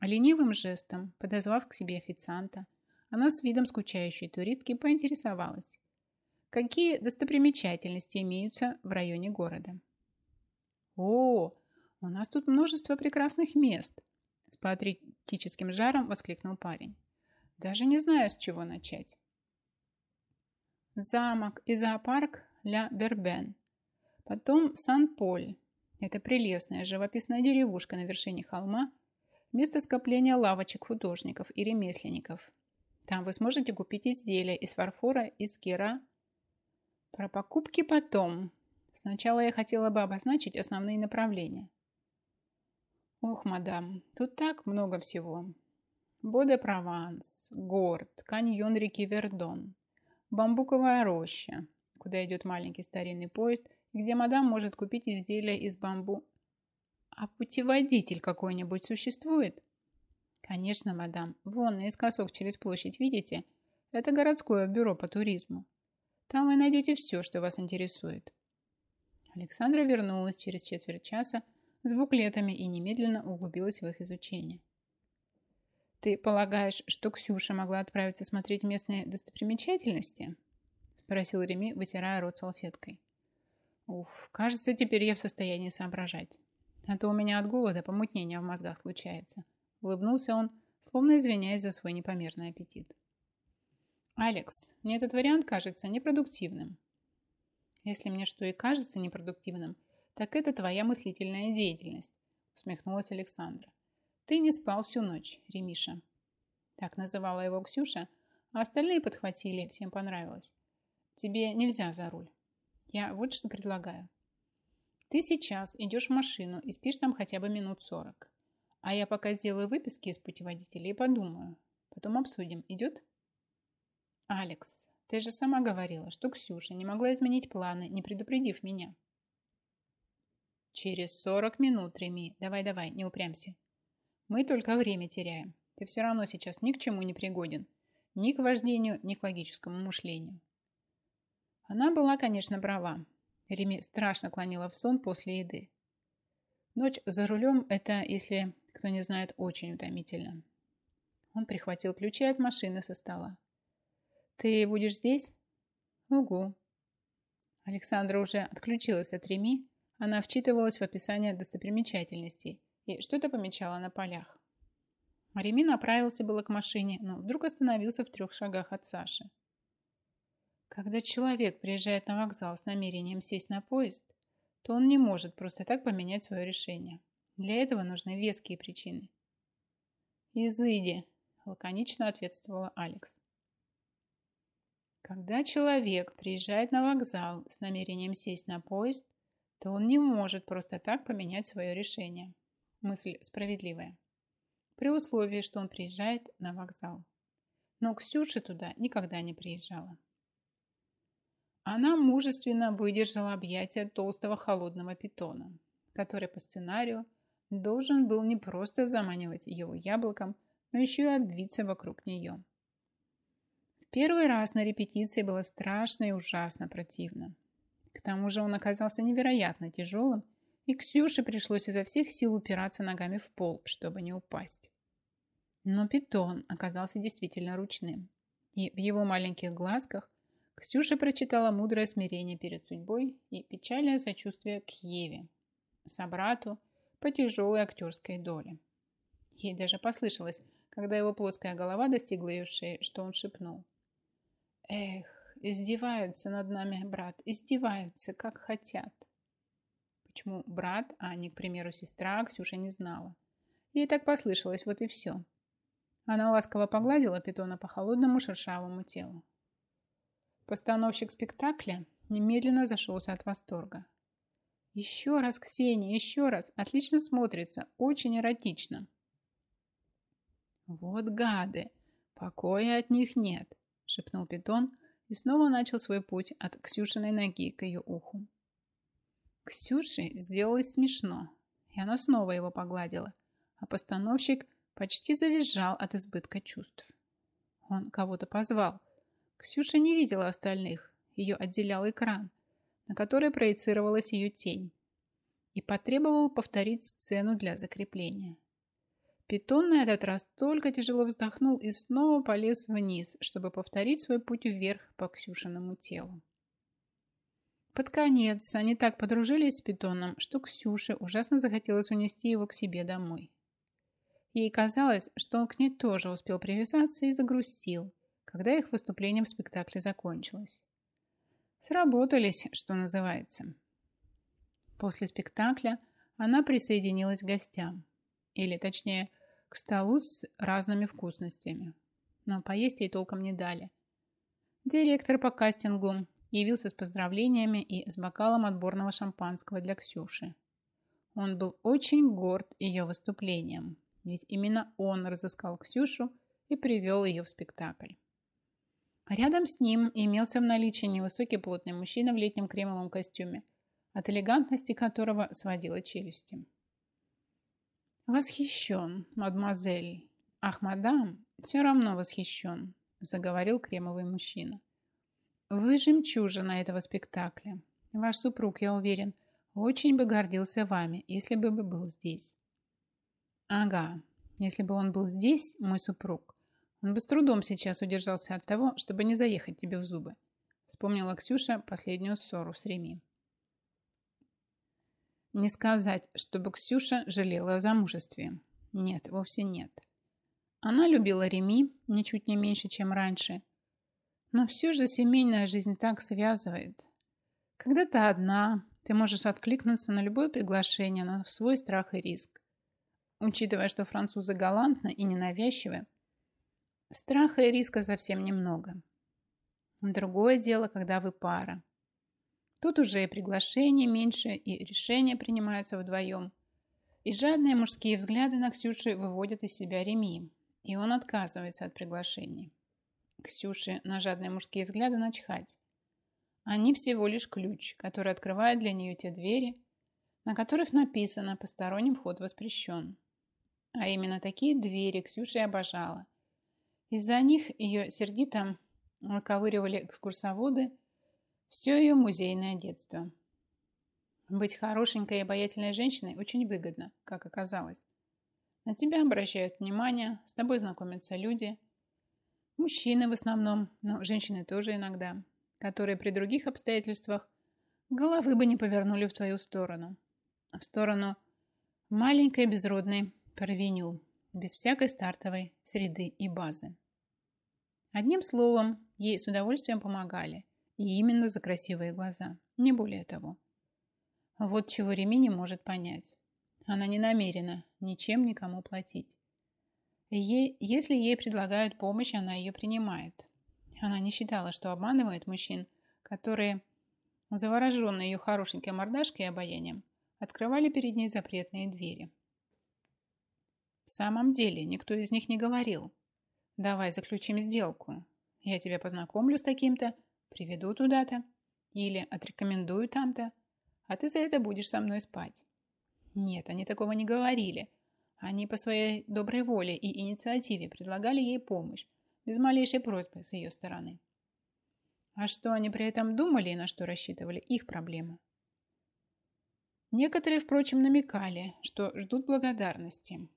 Ленивым жестом, подозвав к себе официанта, она с видом скучающей туристки поинтересовалась, какие достопримечательности имеются в районе города. «О, у нас тут множество прекрасных мест!» С патриотическим жаром воскликнул парень. «Даже не знаю, с чего начать». Замок и зоопарк Ля Бербен. Потом Сан-Поль, это прелестная живописная деревушка на вершине холма, место скопления лавочек художников и ремесленников. Там вы сможете купить изделия из фарфора, из кира. Про покупки потом. Сначала я хотела бы обозначить основные направления. Ох, мадам, тут так много всего. Боде-Прованс, Горд, каньон реки Вердон, Бамбуковая роща, куда идет маленький старинный поезд – где мадам может купить изделия из бамбу. А путеводитель какой-нибудь существует? Конечно, мадам. Вон, наискосок через площадь, видите? Это городское бюро по туризму. Там вы найдете все, что вас интересует. Александра вернулась через четверть часа с буклетами и немедленно углубилась в их изучение. «Ты полагаешь, что Ксюша могла отправиться смотреть местные достопримечательности?» – спросил Реми, вытирая рот салфеткой. Уф, кажется, теперь я в состоянии соображать. А то у меня от голода помутнение в мозгах случается. Улыбнулся он, словно извиняясь за свой непомерный аппетит. «Алекс, мне этот вариант кажется непродуктивным». «Если мне что и кажется непродуктивным, так это твоя мыслительная деятельность», усмехнулась Александра. «Ты не спал всю ночь, Ремиша». Так называла его Ксюша, а остальные подхватили, всем понравилось. «Тебе нельзя за руль». Я вот что предлагаю. Ты сейчас идешь в машину и спишь там хотя бы минут сорок. А я пока сделаю выписки из путеводителя и подумаю. Потом обсудим. Идет? Алекс, ты же сама говорила, что Ксюша не могла изменить планы, не предупредив меня. Через сорок минут, Реми. Давай-давай, не упрямся. Мы только время теряем. Ты все равно сейчас ни к чему не пригоден. Ни к вождению, ни к логическому мышлению. Она была, конечно, права. Реми страшно клонила в сон после еды. Ночь за рулем – это, если кто не знает, очень утомительно. Он прихватил ключи от машины со стола. «Ты будешь здесь?» «Угу». Александра уже отключилась от Реми. Она вчитывалась в описание достопримечательностей и что-то помечала на полях. Реми направился было к машине, но вдруг остановился в трех шагах от Саши. Когда человек приезжает на вокзал с намерением сесть на поезд, то он не может просто так поменять свое решение. Для этого нужны веские причины. «Изыди», – лаконично ответствовала Алекс. Когда человек приезжает на вокзал с намерением сесть на поезд, то он не может просто так поменять свое решение. Мысль справедливая. При условии, что он приезжает на вокзал. Но Ксюша туда никогда не приезжала. Она мужественно выдержала объятия толстого холодного питона, который по сценарию должен был не просто заманивать его яблоком, но еще и обвиться вокруг нее. В первый раз на репетиции было страшно и ужасно противно. К тому же он оказался невероятно тяжелым, и Ксюше пришлось изо всех сил упираться ногами в пол, чтобы не упасть. Но питон оказался действительно ручным, и в его маленьких глазках Ксюша прочитала мудрое смирение перед судьбой и печальное сочувствие к Еве, собрату по тяжелой актерской доле. Ей даже послышалось, когда его плоская голова достигла ее шеи, что он шепнул. «Эх, издеваются над нами, брат, издеваются, как хотят». Почему брат, а не, к примеру, сестра, Ксюша не знала. Ей так послышалось, вот и все. Она ласково погладила питона по холодному шершавому телу. Постановщик спектакля немедленно зашелся от восторга. «Еще раз, Ксения, еще раз! Отлично смотрится, очень эротично!» «Вот гады! Покоя от них нет!» – шепнул Питон и снова начал свой путь от Ксюшиной ноги к ее уху. Ксюше сделалось смешно, и она снова его погладила, а постановщик почти завизжал от избытка чувств. Он кого-то позвал – Ксюша не видела остальных, ее отделял экран, на который проецировалась ее тень, и потребовал повторить сцену для закрепления. Питон на этот раз только тяжело вздохнул и снова полез вниз, чтобы повторить свой путь вверх по Ксюшиному телу. Под конец они так подружились с питоном, что Ксюше ужасно захотелось унести его к себе домой. Ей казалось, что он к ней тоже успел привязаться и загрустил, когда их выступление в спектакле закончилось. Сработались, что называется. После спектакля она присоединилась к гостям, или точнее, к столу с разными вкусностями. Но поесть ей толком не дали. Директор по кастингу явился с поздравлениями и с бокалом отборного шампанского для Ксюши. Он был очень горд ее выступлением, ведь именно он разыскал Ксюшу и привел ее в спектакль. А рядом с ним имелся в наличии невысокий плотный мужчина в летнем кремовом костюме, от элегантности которого сводила челюсти. «Восхищен, мадемуазель!» «Ах, мадам, все равно восхищен!» заговорил кремовый мужчина. «Вы жемчужина этого спектакля. Ваш супруг, я уверен, очень бы гордился вами, если бы был здесь». «Ага, если бы он был здесь, мой супруг, он бы с трудом сейчас удержался от того, чтобы не заехать тебе в зубы. Вспомнила Ксюша последнюю ссору с Реми. Не сказать, чтобы Ксюша жалела о замужестве. Нет, вовсе нет. Она любила Реми ничуть не меньше, чем раньше. Но все же семейная жизнь так связывает. Когда ты одна, ты можешь откликнуться на любое приглашение на свой страх и риск. Учитывая, что французы галантны и ненавязчивы, Страха и риска совсем немного. Другое дело, когда вы пара. Тут уже и приглашений меньше, и решения принимаются вдвоем. И жадные мужские взгляды на Ксюши выводят из себя Реми, и он отказывается от приглашений. Ксюше на жадные мужские взгляды начхать. Они всего лишь ключ, который открывает для нее те двери, на которых написано «посторонним вход воспрещен». А именно такие двери Ксюша и обожала. Из-за них ее сердито выковыривали экскурсоводы все ее музейное детство. Быть хорошенькой и обаятельной женщиной очень выгодно, как оказалось. На тебя обращают внимание, с тобой знакомятся люди. Мужчины в основном, но женщины тоже иногда, которые при других обстоятельствах головы бы не повернули в твою сторону. В сторону маленькой безродной парвеню, без всякой стартовой среды и базы. Одним словом, ей с удовольствием помогали. И именно за красивые глаза. Не более того. Вот чего Реми не может понять. Она не намерена ничем никому платить. Ей, если ей предлагают помощь, она ее принимает. Она не считала, что обманывает мужчин, которые, завороженные ее хорошенькой мордашкой и обаянием, открывали перед ней запретные двери. В самом деле, никто из них не говорил – Давай заключим сделку. Я тебя познакомлю с таким-то, приведу туда-то или отрекомендую там-то, а ты за это будешь со мной спать. Нет, они такого не говорили. Они по своей доброй воле и инициативе предлагали ей помощь, без малейшей просьбы с ее стороны. А что они при этом думали и на что рассчитывали, их проблемы. Некоторые, впрочем, намекали, что ждут благодарности.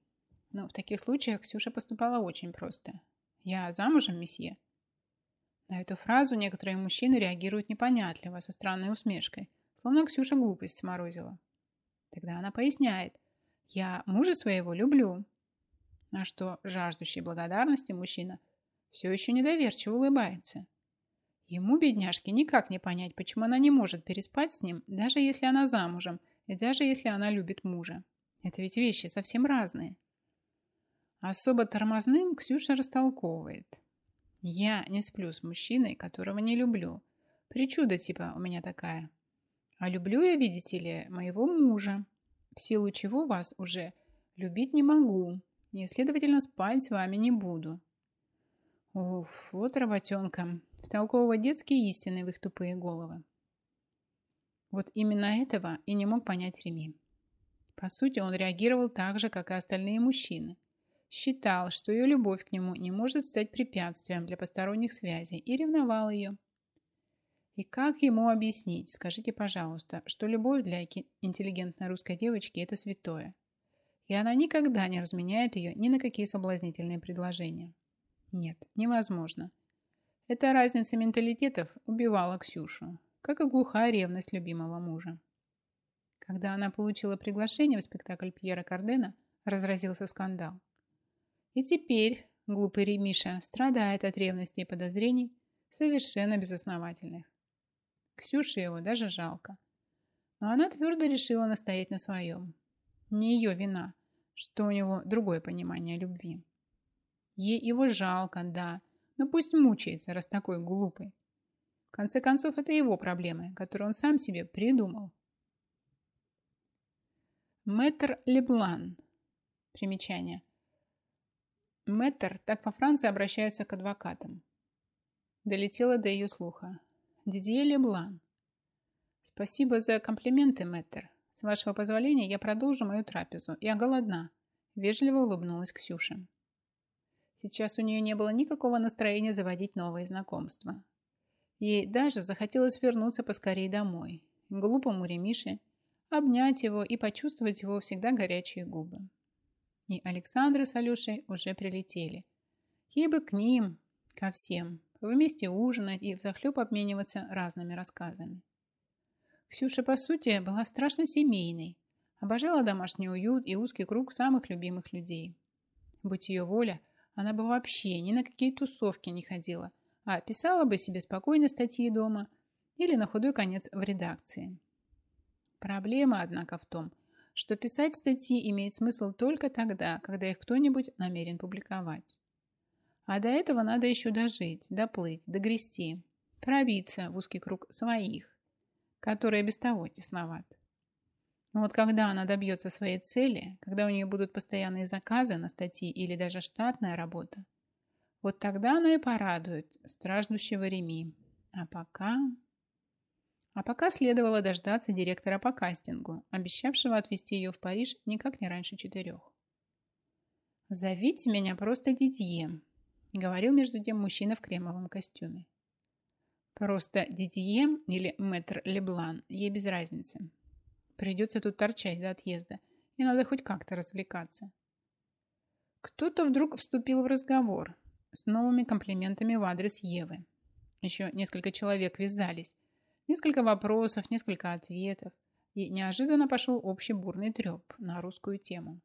Но в таких случаях Ксюша поступала очень просто. «Я замужем, месье?» На эту фразу некоторые мужчины реагируют непонятливо, со странной усмешкой, словно Ксюша глупость сморозила. Тогда она поясняет. «Я мужа своего люблю». На что жаждущий благодарности мужчина все еще недоверчиво улыбается. Ему, бедняжке, никак не понять, почему она не может переспать с ним, даже если она замужем, и даже если она любит мужа. Это ведь вещи совсем разные. Особо тормозным Ксюша растолковывает. Я не сплю с мужчиной, которого не люблю. Причуда типа у меня такая. А люблю я, видите ли, моего мужа, в силу чего вас уже любить не могу, и, следовательно, спать с вами не буду. Уф, вот работенка. Втолковывать детские истины в их тупые головы. Вот именно этого и не мог понять Реми. По сути, он реагировал так же, как и остальные мужчины считал, что ее любовь к нему не может стать препятствием для посторонних связей и ревновал ее. И как ему объяснить, скажите, пожалуйста, что любовь для интеллигентной русской девочки – это святое, и она никогда не разменяет ее ни на какие соблазнительные предложения. Нет, невозможно. Эта разница менталитетов убивала Ксюшу, как и глухая ревность любимого мужа. Когда она получила приглашение в спектакль Пьера Кардена, разразился скандал. И теперь глупый Ремиша страдает от ревности и подозрений, совершенно безосновательных. Ксюше его даже жалко. Но она твердо решила настоять на своем. Не ее вина, что у него другое понимание любви. Ей его жалко, да, но пусть мучается, раз такой глупый. В конце концов, это его проблемы, которые он сам себе придумал. Мэтр Леблан. Примечание. Мэттер, так во Франции обращаются к адвокатам. Долетело до ее слуха. Дидье Леблан. Спасибо за комплименты, Мэттер. С вашего позволения я продолжу мою трапезу. Я голодна. Вежливо улыбнулась Ксюша. Сейчас у нее не было никакого настроения заводить новые знакомства. Ей даже захотелось вернуться поскорее домой, к глупому Ремише, обнять его и почувствовать его всегда горячие губы и Александра с Алешей уже прилетели. Ей бы к ним, ко всем, вместе ужинать и взахлеб обмениваться разными рассказами. Ксюша, по сути, была страшно семейной, обожала домашний уют и узкий круг самых любимых людей. Будь ее воля, она бы вообще ни на какие тусовки не ходила, а писала бы себе спокойно статьи дома или на худой конец в редакции. Проблема, однако, в том – что писать статьи имеет смысл только тогда, когда их кто-нибудь намерен публиковать. А до этого надо еще дожить, доплыть, догрести, пробиться в узкий круг своих, которые без того тесноват. Но вот когда она добьется своей цели, когда у нее будут постоянные заказы на статьи или даже штатная работа, вот тогда она и порадует страждущего Реми. А пока... А пока следовало дождаться директора по кастингу, обещавшего отвезти ее в Париж никак не раньше четырех. «Зовите меня просто Дидье», — говорил между тем мужчина в кремовом костюме. «Просто Дидье или мэтр Леблан, ей без разницы. Придется тут торчать до отъезда, и надо хоть как-то развлекаться». Кто-то вдруг вступил в разговор с новыми комплиментами в адрес Евы. Еще несколько человек вязались, Несколько вопросов, несколько ответов, и неожиданно пошел общий бурный треп на русскую тему.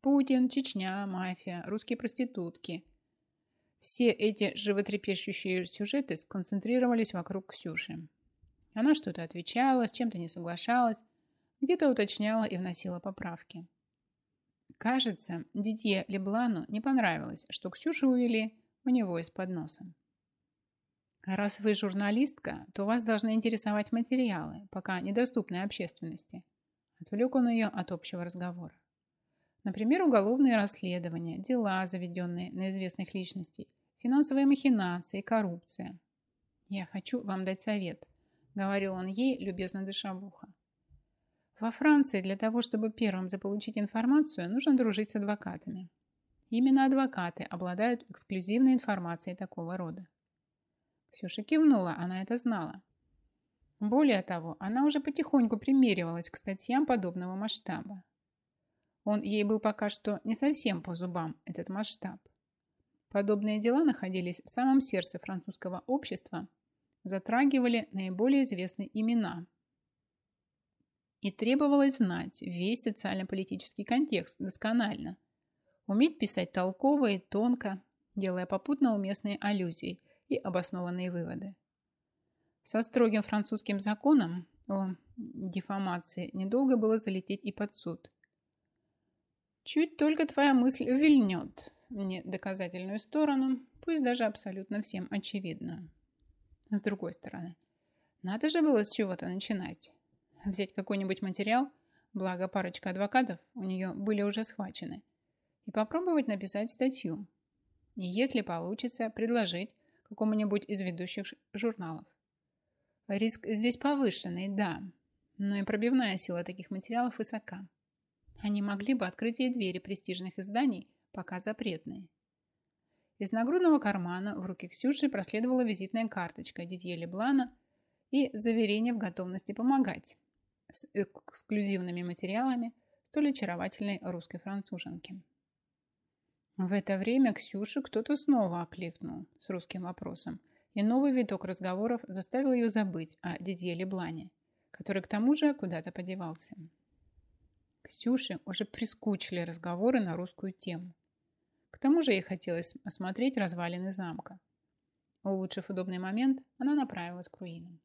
Путин, Чечня, мафия, русские проститутки. Все эти животрепещущие сюжеты сконцентрировались вокруг Ксюши. Она что-то отвечала, с чем-то не соглашалась, где-то уточняла и вносила поправки. Кажется, Дидье Леблану не понравилось, что Ксюшу увели у него из-под носа. Раз вы журналистка, то вас должны интересовать материалы, пока недоступны общественности. Отвлек он ее от общего разговора. Например, уголовные расследования, дела, заведенные на известных личностей, финансовые махинации, коррупция. «Я хочу вам дать совет», — говорил он ей, любезно дыша в ухо. Во Франции для того, чтобы первым заполучить информацию, нужно дружить с адвокатами. Именно адвокаты обладают эксклюзивной информацией такого рода. Ксюша кивнула, она это знала. Более того, она уже потихоньку примеривалась к статьям подобного масштаба. Он ей был пока что не совсем по зубам, этот масштаб. Подобные дела находились в самом сердце французского общества, затрагивали наиболее известные имена. И требовалось знать весь социально-политический контекст досконально, уметь писать толково и тонко, делая попутно уместные аллюзии и обоснованные выводы. Со строгим французским законом о дефамации недолго было залететь и под суд. Чуть только твоя мысль вильнет мне доказательную сторону, пусть даже абсолютно всем очевидно. С другой стороны, надо же было с чего-то начинать. Взять какой-нибудь материал, благо парочка адвокатов у нее были уже схвачены, и попробовать написать статью. И если получится, предложить какому-нибудь из ведущих журналов. Риск здесь повышенный, да, но и пробивная сила таких материалов высока. Они могли бы открыть и двери престижных изданий, пока запретные. Из нагрудного кармана в руки Ксюши проследовала визитная карточка Дидье Леблана и заверение в готовности помогать с эксклюзивными материалами столь очаровательной русской француженки. В это время Ксюшу кто-то снова окликнул с русским вопросом, и новый виток разговоров заставил ее забыть о Дидье Леблане, который к тому же куда-то подевался. Ксюше уже прискучили разговоры на русскую тему. К тому же ей хотелось осмотреть развалины замка. Улучшив удобный момент, она направилась к руинам.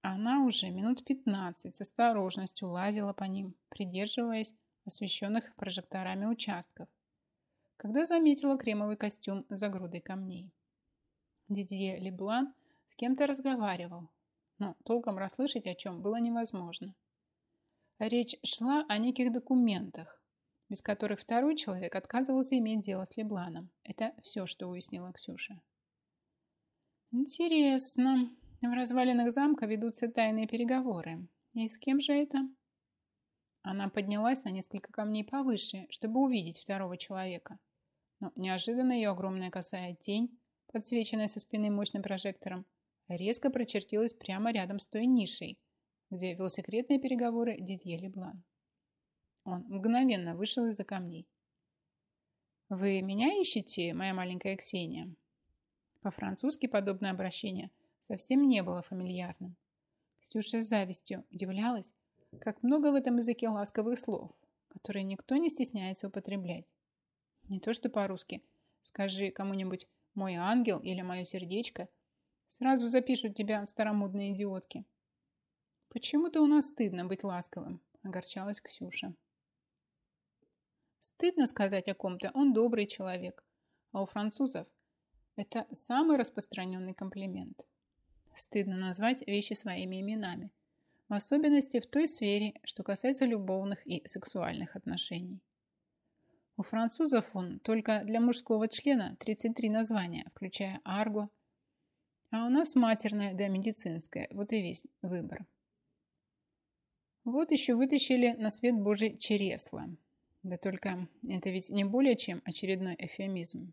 Она уже минут 15 с осторожностью лазила по ним, придерживаясь освещенных прожекторами участков, когда заметила кремовый костюм за грудой камней. Дидье Леблан с кем-то разговаривал, но толком расслышать о чем было невозможно. Речь шла о неких документах, без которых второй человек отказывался иметь дело с Лебланом. Это все, что уяснила Ксюша. «Интересно. В развалинах замка ведутся тайные переговоры. И с кем же это?» Она поднялась на несколько камней повыше, чтобы увидеть второго человека – но неожиданно ее огромная косая тень, подсвеченная со спины мощным прожектором, резко прочертилась прямо рядом с той нишей, где вел секретные переговоры Дидье Леблан. Он мгновенно вышел из-за камней. «Вы меня ищете, моя маленькая Ксения?» По-французски подобное обращение совсем не было фамильярным. Ксюша с завистью удивлялась, как много в этом языке ласковых слов, которые никто не стесняется употреблять. Не то что по-русски. Скажи кому-нибудь «мой ангел» или «мое сердечко». Сразу запишут тебя старомодные идиотки. «Почему-то у нас стыдно быть ласковым», – огорчалась Ксюша. Стыдно сказать о ком-то, он добрый человек. А у французов это самый распространенный комплимент. Стыдно назвать вещи своими именами, в особенности в той сфере, что касается любовных и сексуальных отношений. У французов он только для мужского члена 33 названия, включая арго. А у нас матерное да медицинское. Вот и весь выбор. Вот еще вытащили на свет Божий чересла. Да только это ведь не более чем очередной эфемизм.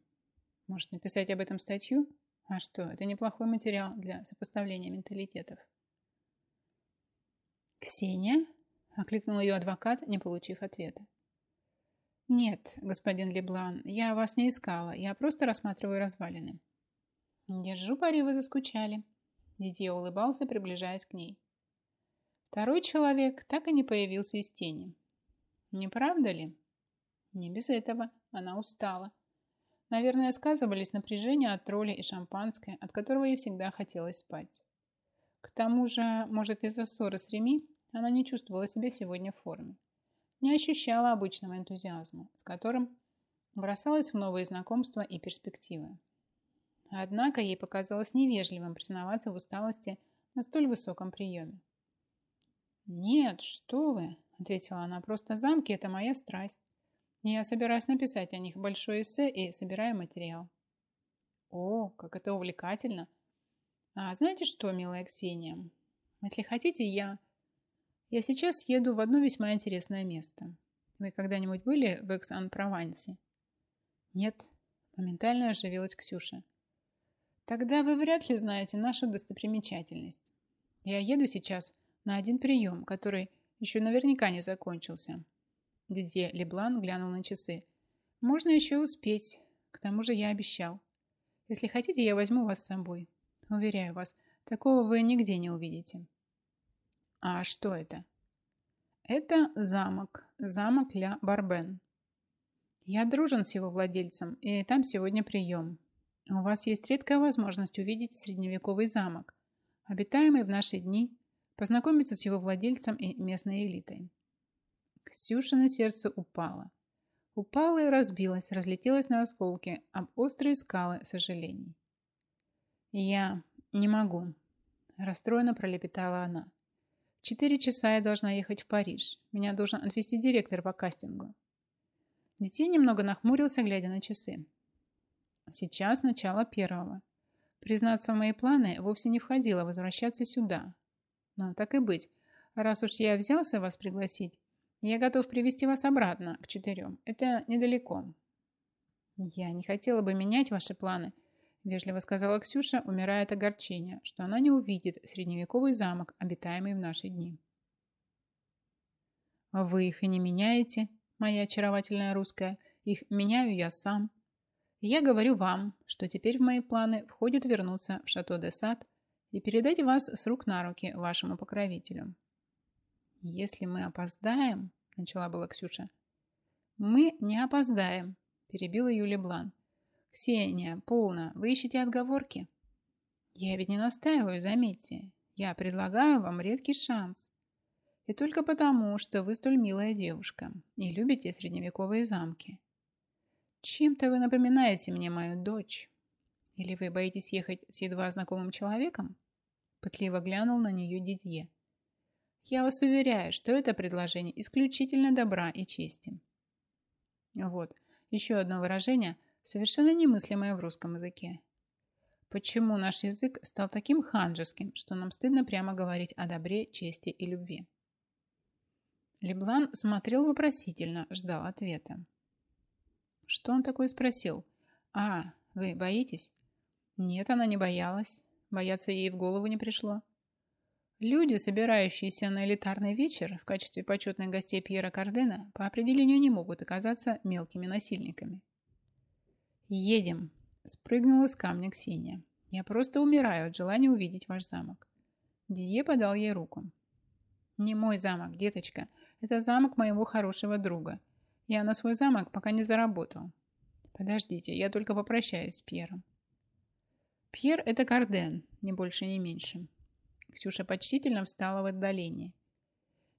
Может написать об этом статью? А что, это неплохой материал для сопоставления менталитетов. «Ксения?» – окликнул ее адвокат, не получив ответа. «Нет, господин Леблан, я вас не искала. Я просто рассматриваю развалины». «Держу пари, вы заскучали». Дидье улыбался, приближаясь к ней. Второй человек так и не появился из тени. «Не правда ли?» «Не без этого. Она устала». Наверное, сказывались напряжения от роли и шампанское, от которого ей всегда хотелось спать. К тому же, может, из-за ссоры с Реми она не чувствовала себя сегодня в форме не ощущала обычного энтузиазма, с которым бросалась в новые знакомства и перспективы. Однако ей показалось невежливым признаваться в усталости на столь высоком приеме. «Нет, что вы!» – ответила она. «Просто замки – это моя страсть. Я собираюсь написать о них большое эссе и собираю материал». «О, как это увлекательно!» «А знаете что, милая Ксения, если хотите, я я сейчас еду в одно весьма интересное место. Вы когда-нибудь были в Экс-Ан-Провансе? Нет, моментально оживилась Ксюша. Тогда вы вряд ли знаете нашу достопримечательность. Я еду сейчас на один прием, который еще наверняка не закончился. Дидье Леблан глянул на часы. Можно еще успеть. К тому же я обещал. Если хотите, я возьму вас с собой. Уверяю вас, такого вы нигде не увидите. А что это? Это замок. Замок Ля Барбен. Я дружен с его владельцем, и там сегодня прием. У вас есть редкая возможность увидеть средневековый замок, обитаемый в наши дни, познакомиться с его владельцем и местной элитой. Ксюшина сердце упало. Упало и разбилось, разлетелось на осколки об острые скалы сожалений. «Я не могу», – расстроенно пролепетала она четыре часа я должна ехать в Париж. Меня должен отвезти директор по кастингу. Детей немного нахмурился, глядя на часы. Сейчас начало первого. Признаться, в мои планы вовсе не входило возвращаться сюда. Но так и быть. Раз уж я взялся вас пригласить, я готов привести вас обратно к четырем. Это недалеко. Я не хотела бы менять ваши планы – вежливо сказала Ксюша, умирая от огорчения, что она не увидит средневековый замок, обитаемый в наши дни. «А «Вы их и не меняете, моя очаровательная русская. Их меняю я сам. Я говорю вам, что теперь в мои планы входит вернуться в Шато-де-Сад и передать вас с рук на руки вашему покровителю». «Если мы опоздаем», — начала была Ксюша. «Мы не опоздаем», — перебила Юлия Блан. «Ксения, полно, вы ищете отговорки?» «Я ведь не настаиваю, заметьте. Я предлагаю вам редкий шанс. И только потому, что вы столь милая девушка и любите средневековые замки. Чем-то вы напоминаете мне мою дочь. Или вы боитесь ехать с едва знакомым человеком?» Пытливо глянул на нее Дидье. «Я вас уверяю, что это предложение исключительно добра и чести». Вот, еще одно выражение – совершенно немыслимое в русском языке. Почему наш язык стал таким ханжеским, что нам стыдно прямо говорить о добре, чести и любви? Леблан смотрел вопросительно, ждал ответа. Что он такое спросил? «А, вы боитесь?» Нет, она не боялась. Бояться ей в голову не пришло. Люди, собирающиеся на элитарный вечер в качестве почетных гостей Пьера Кардена, по определению не могут оказаться мелкими насильниками. «Едем!» – спрыгнула с камня Ксения. «Я просто умираю от желания увидеть ваш замок». Дие подал ей руку. «Не мой замок, деточка. Это замок моего хорошего друга. Я на свой замок пока не заработал. Подождите, я только попрощаюсь с Пьером». «Пьер – это Карден, не больше, не меньше». Ксюша почтительно встала в отдалении.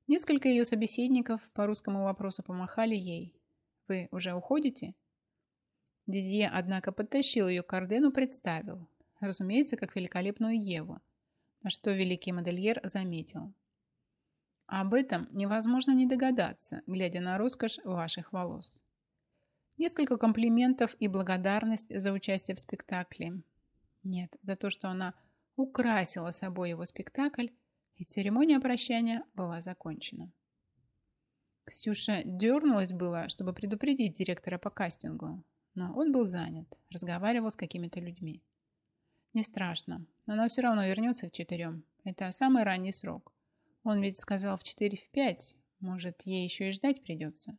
Несколько ее собеседников по русскому вопросу помахали ей. «Вы уже уходите?» Дидье, однако, подтащил ее к Ордену, представил. Разумеется, как великолепную Еву. На что великий модельер заметил. Об этом невозможно не догадаться, глядя на роскошь ваших волос. Несколько комплиментов и благодарность за участие в спектакле. Нет, за то, что она украсила собой его спектакль, и церемония прощания была закончена. Ксюша дернулась было, чтобы предупредить директора по кастингу, но он был занят, разговаривал с какими-то людьми. Не страшно, но она все равно вернется к четырем. Это самый ранний срок. Он ведь сказал в четыре, в пять. Может, ей еще и ждать придется.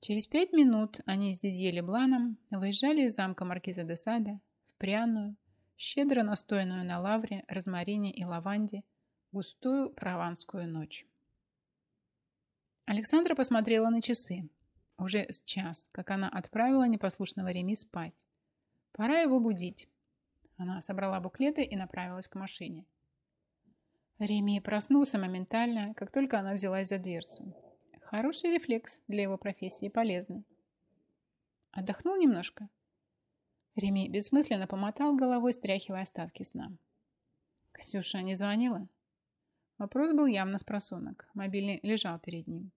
Через пять минут они с Дидье Бланом выезжали из замка Маркиза де Сада в пряную, щедро настойную на лавре, розмарине и лаванде, густую прованскую ночь. Александра посмотрела на часы уже с час, как она отправила непослушного Реми спать. Пора его будить. Она собрала буклеты и направилась к машине. Реми проснулся моментально, как только она взялась за дверцу. Хороший рефлекс для его профессии, полезный. Отдохнул немножко? Реми бессмысленно помотал головой, стряхивая остатки сна. Ксюша не звонила? Вопрос был явно с просонок. Мобильный лежал перед ним.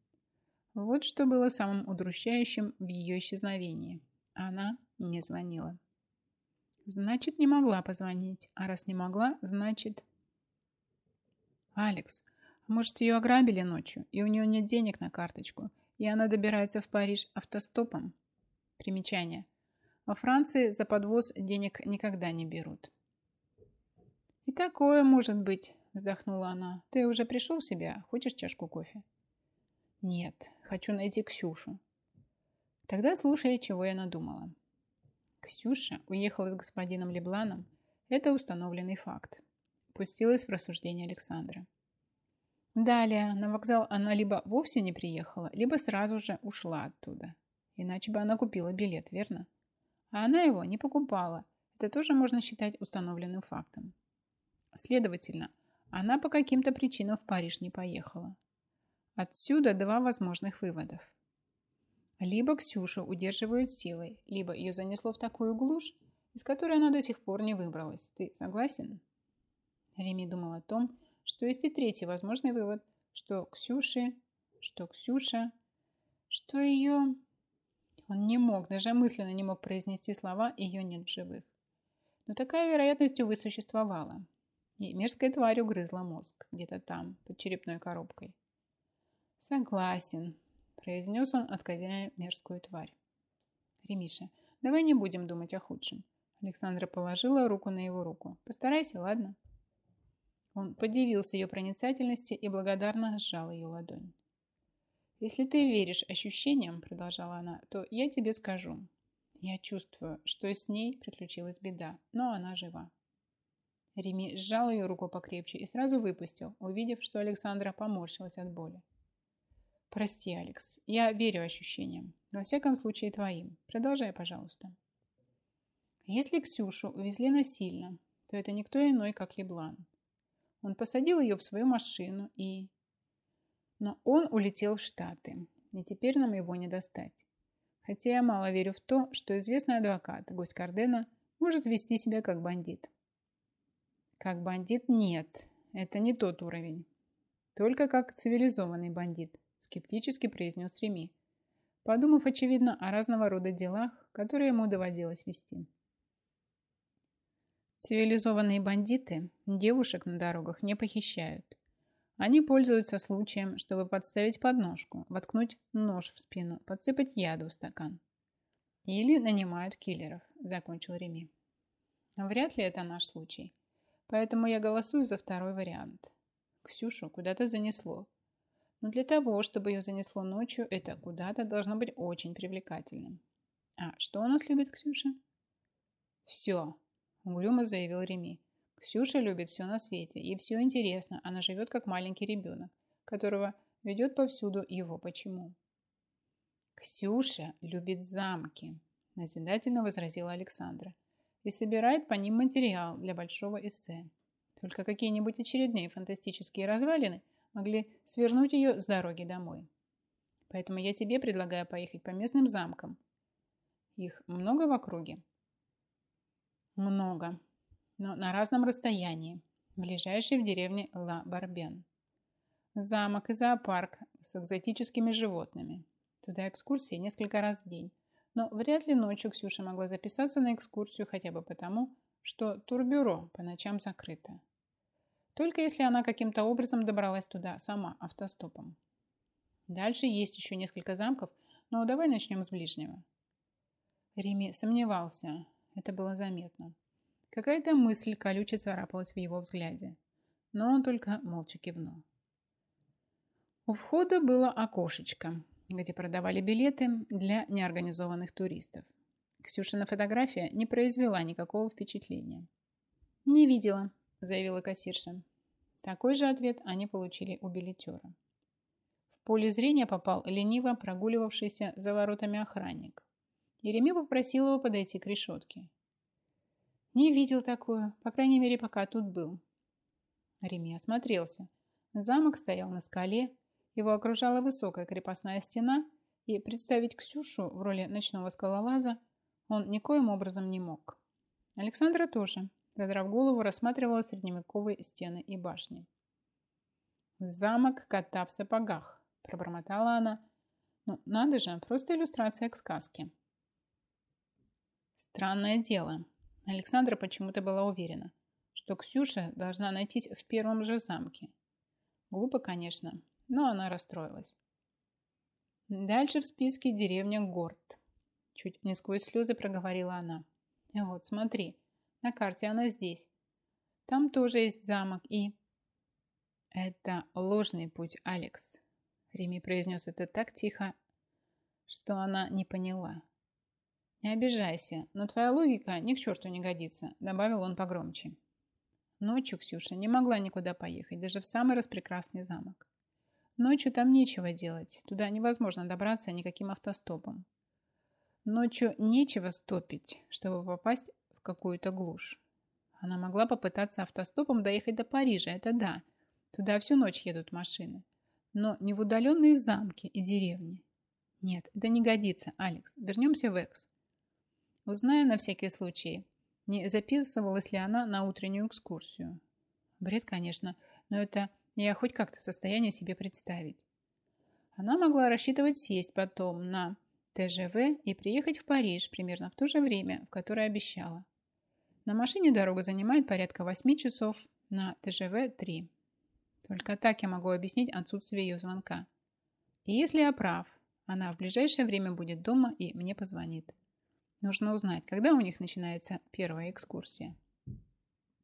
Вот что было самым удручающим в ее исчезновении. Она не звонила. Значит, не могла позвонить. А раз не могла, значит... Алекс, может, ее ограбили ночью, и у нее нет денег на карточку, и она добирается в Париж автостопом? Примечание. Во Франции за подвоз денег никогда не берут. «И такое может быть», — вздохнула она. «Ты уже пришел в себя? Хочешь чашку кофе?» «Нет, хочу найти Ксюшу. Тогда слушай, чего я надумала. Ксюша уехала с господином Лебланом. Это установленный факт. Пустилась в рассуждение Александра. Далее на вокзал она либо вовсе не приехала, либо сразу же ушла оттуда. Иначе бы она купила билет, верно? А она его не покупала. Это тоже можно считать установленным фактом. Следовательно, она по каким-то причинам в Париж не поехала. Отсюда два возможных выводов. Либо Ксюшу удерживают силой, либо ее занесло в такую глушь, из которой она до сих пор не выбралась. Ты согласен? Реми думал о том, что есть и третий возможный вывод, что Ксюши, что Ксюша, что ее... Он не мог, даже мысленно не мог произнести слова «ее нет в живых». Но такая вероятность, увы, существовала. И мерзкая тварь угрызла мозг где-то там, под черепной коробкой. «Согласен», – произнес он, отгоняя мерзкую тварь. «Ремиша, давай не будем думать о худшем». Александра положила руку на его руку. «Постарайся, ладно?» Он подивился ее проницательности и благодарно сжал ее ладонь. «Если ты веришь ощущениям, — продолжала она, — то я тебе скажу. Я чувствую, что с ней приключилась беда, но она жива». Реми сжал ее руку покрепче и сразу выпустил, увидев, что Александра поморщилась от боли. Прости, Алекс, я верю ощущениям. Во всяком случае, твоим. Продолжай, пожалуйста. Если Ксюшу увезли насильно, то это никто иной, как Леблан. Он посадил ее в свою машину и... Но он улетел в Штаты, и теперь нам его не достать. Хотя я мало верю в то, что известный адвокат, гость Кардена, может вести себя как бандит. Как бандит нет, это не тот уровень. Только как цивилизованный бандит скептически произнес Реми, подумав, очевидно, о разного рода делах, которые ему доводилось вести. Цивилизованные бандиты девушек на дорогах не похищают. Они пользуются случаем, чтобы подставить подножку, воткнуть нож в спину, подсыпать яду в стакан. Или нанимают киллеров, закончил Реми. Вряд ли это наш случай. Поэтому я голосую за второй вариант. Ксюшу куда-то занесло. Но для того, чтобы ее занесло ночью, это куда-то должно быть очень привлекательным. А что у нас любит Ксюша? Все, угрюмо заявил Реми. Ксюша любит все на свете, ей все интересно, она живет как маленький ребенок, которого ведет повсюду его почему. Ксюша любит замки, назидательно возразила Александра, и собирает по ним материал для большого эссе. Только какие-нибудь очередные фантастические развалины – могли свернуть ее с дороги домой. Поэтому я тебе предлагаю поехать по местным замкам. Их много в округе? Много, но на разном расстоянии. Ближайший в деревне Ла-Барбен. Замок и зоопарк с экзотическими животными. Туда экскурсии несколько раз в день. Но вряд ли ночью Ксюша могла записаться на экскурсию хотя бы потому, что турбюро по ночам закрыто. Только если она каким-то образом добралась туда сама, автостопом. Дальше есть еще несколько замков, но давай начнем с ближнего. Реми сомневался. Это было заметно. Какая-то мысль колюче царапалась в его взгляде. Но он только молча кивнул. У входа было окошечко, где продавали билеты для неорганизованных туристов. Ксюшина фотография не произвела никакого впечатления. «Не видела», заявила кассирша. Такой же ответ они получили у билетера. В поле зрения попал лениво прогуливавшийся за воротами охранник. Еремей попросил его подойти к решетке. «Не видел такое, по крайней мере, пока тут был». Реми осмотрелся. Замок стоял на скале, его окружала высокая крепостная стена, и представить Ксюшу в роли ночного скалолаза он никоим образом не мог. Александра тоже – задрав голову, рассматривала средневековые стены и башни. «Замок кота в сапогах», – пробормотала она. «Ну, надо же, просто иллюстрация к сказке». Странное дело. Александра почему-то была уверена, что Ксюша должна найтись в первом же замке. Глупо, конечно, но она расстроилась. Дальше в списке деревня Горд. Чуть не сквозь слезы проговорила она. «Вот, смотри». На карте она здесь. Там тоже есть замок и... Это ложный путь, Алекс. Реми произнес это так тихо, что она не поняла. «Не обижайся, но твоя логика ни к черту не годится», добавил он погромче. Ночью Ксюша не могла никуда поехать, даже в самый распрекрасный замок. Ночью там нечего делать, туда невозможно добраться никаким автостопом. Ночью нечего стопить, чтобы попасть какую-то глушь. Она могла попытаться автостопом доехать до Парижа, это да. Туда всю ночь едут машины. Но не в удаленные замки и деревни. Нет, это не годится, Алекс. Вернемся в Экс. Узнаю на всякий случай, не записывалась ли она на утреннюю экскурсию. Бред, конечно, но это я хоть как-то в состоянии себе представить. Она могла рассчитывать сесть потом на ТЖВ и приехать в Париж примерно в то же время, в которое обещала. На машине дорога занимает порядка 8 часов на ТЖВ-3. Только так я могу объяснить отсутствие ее звонка. И если я прав, она в ближайшее время будет дома и мне позвонит. Нужно узнать, когда у них начинается первая экскурсия.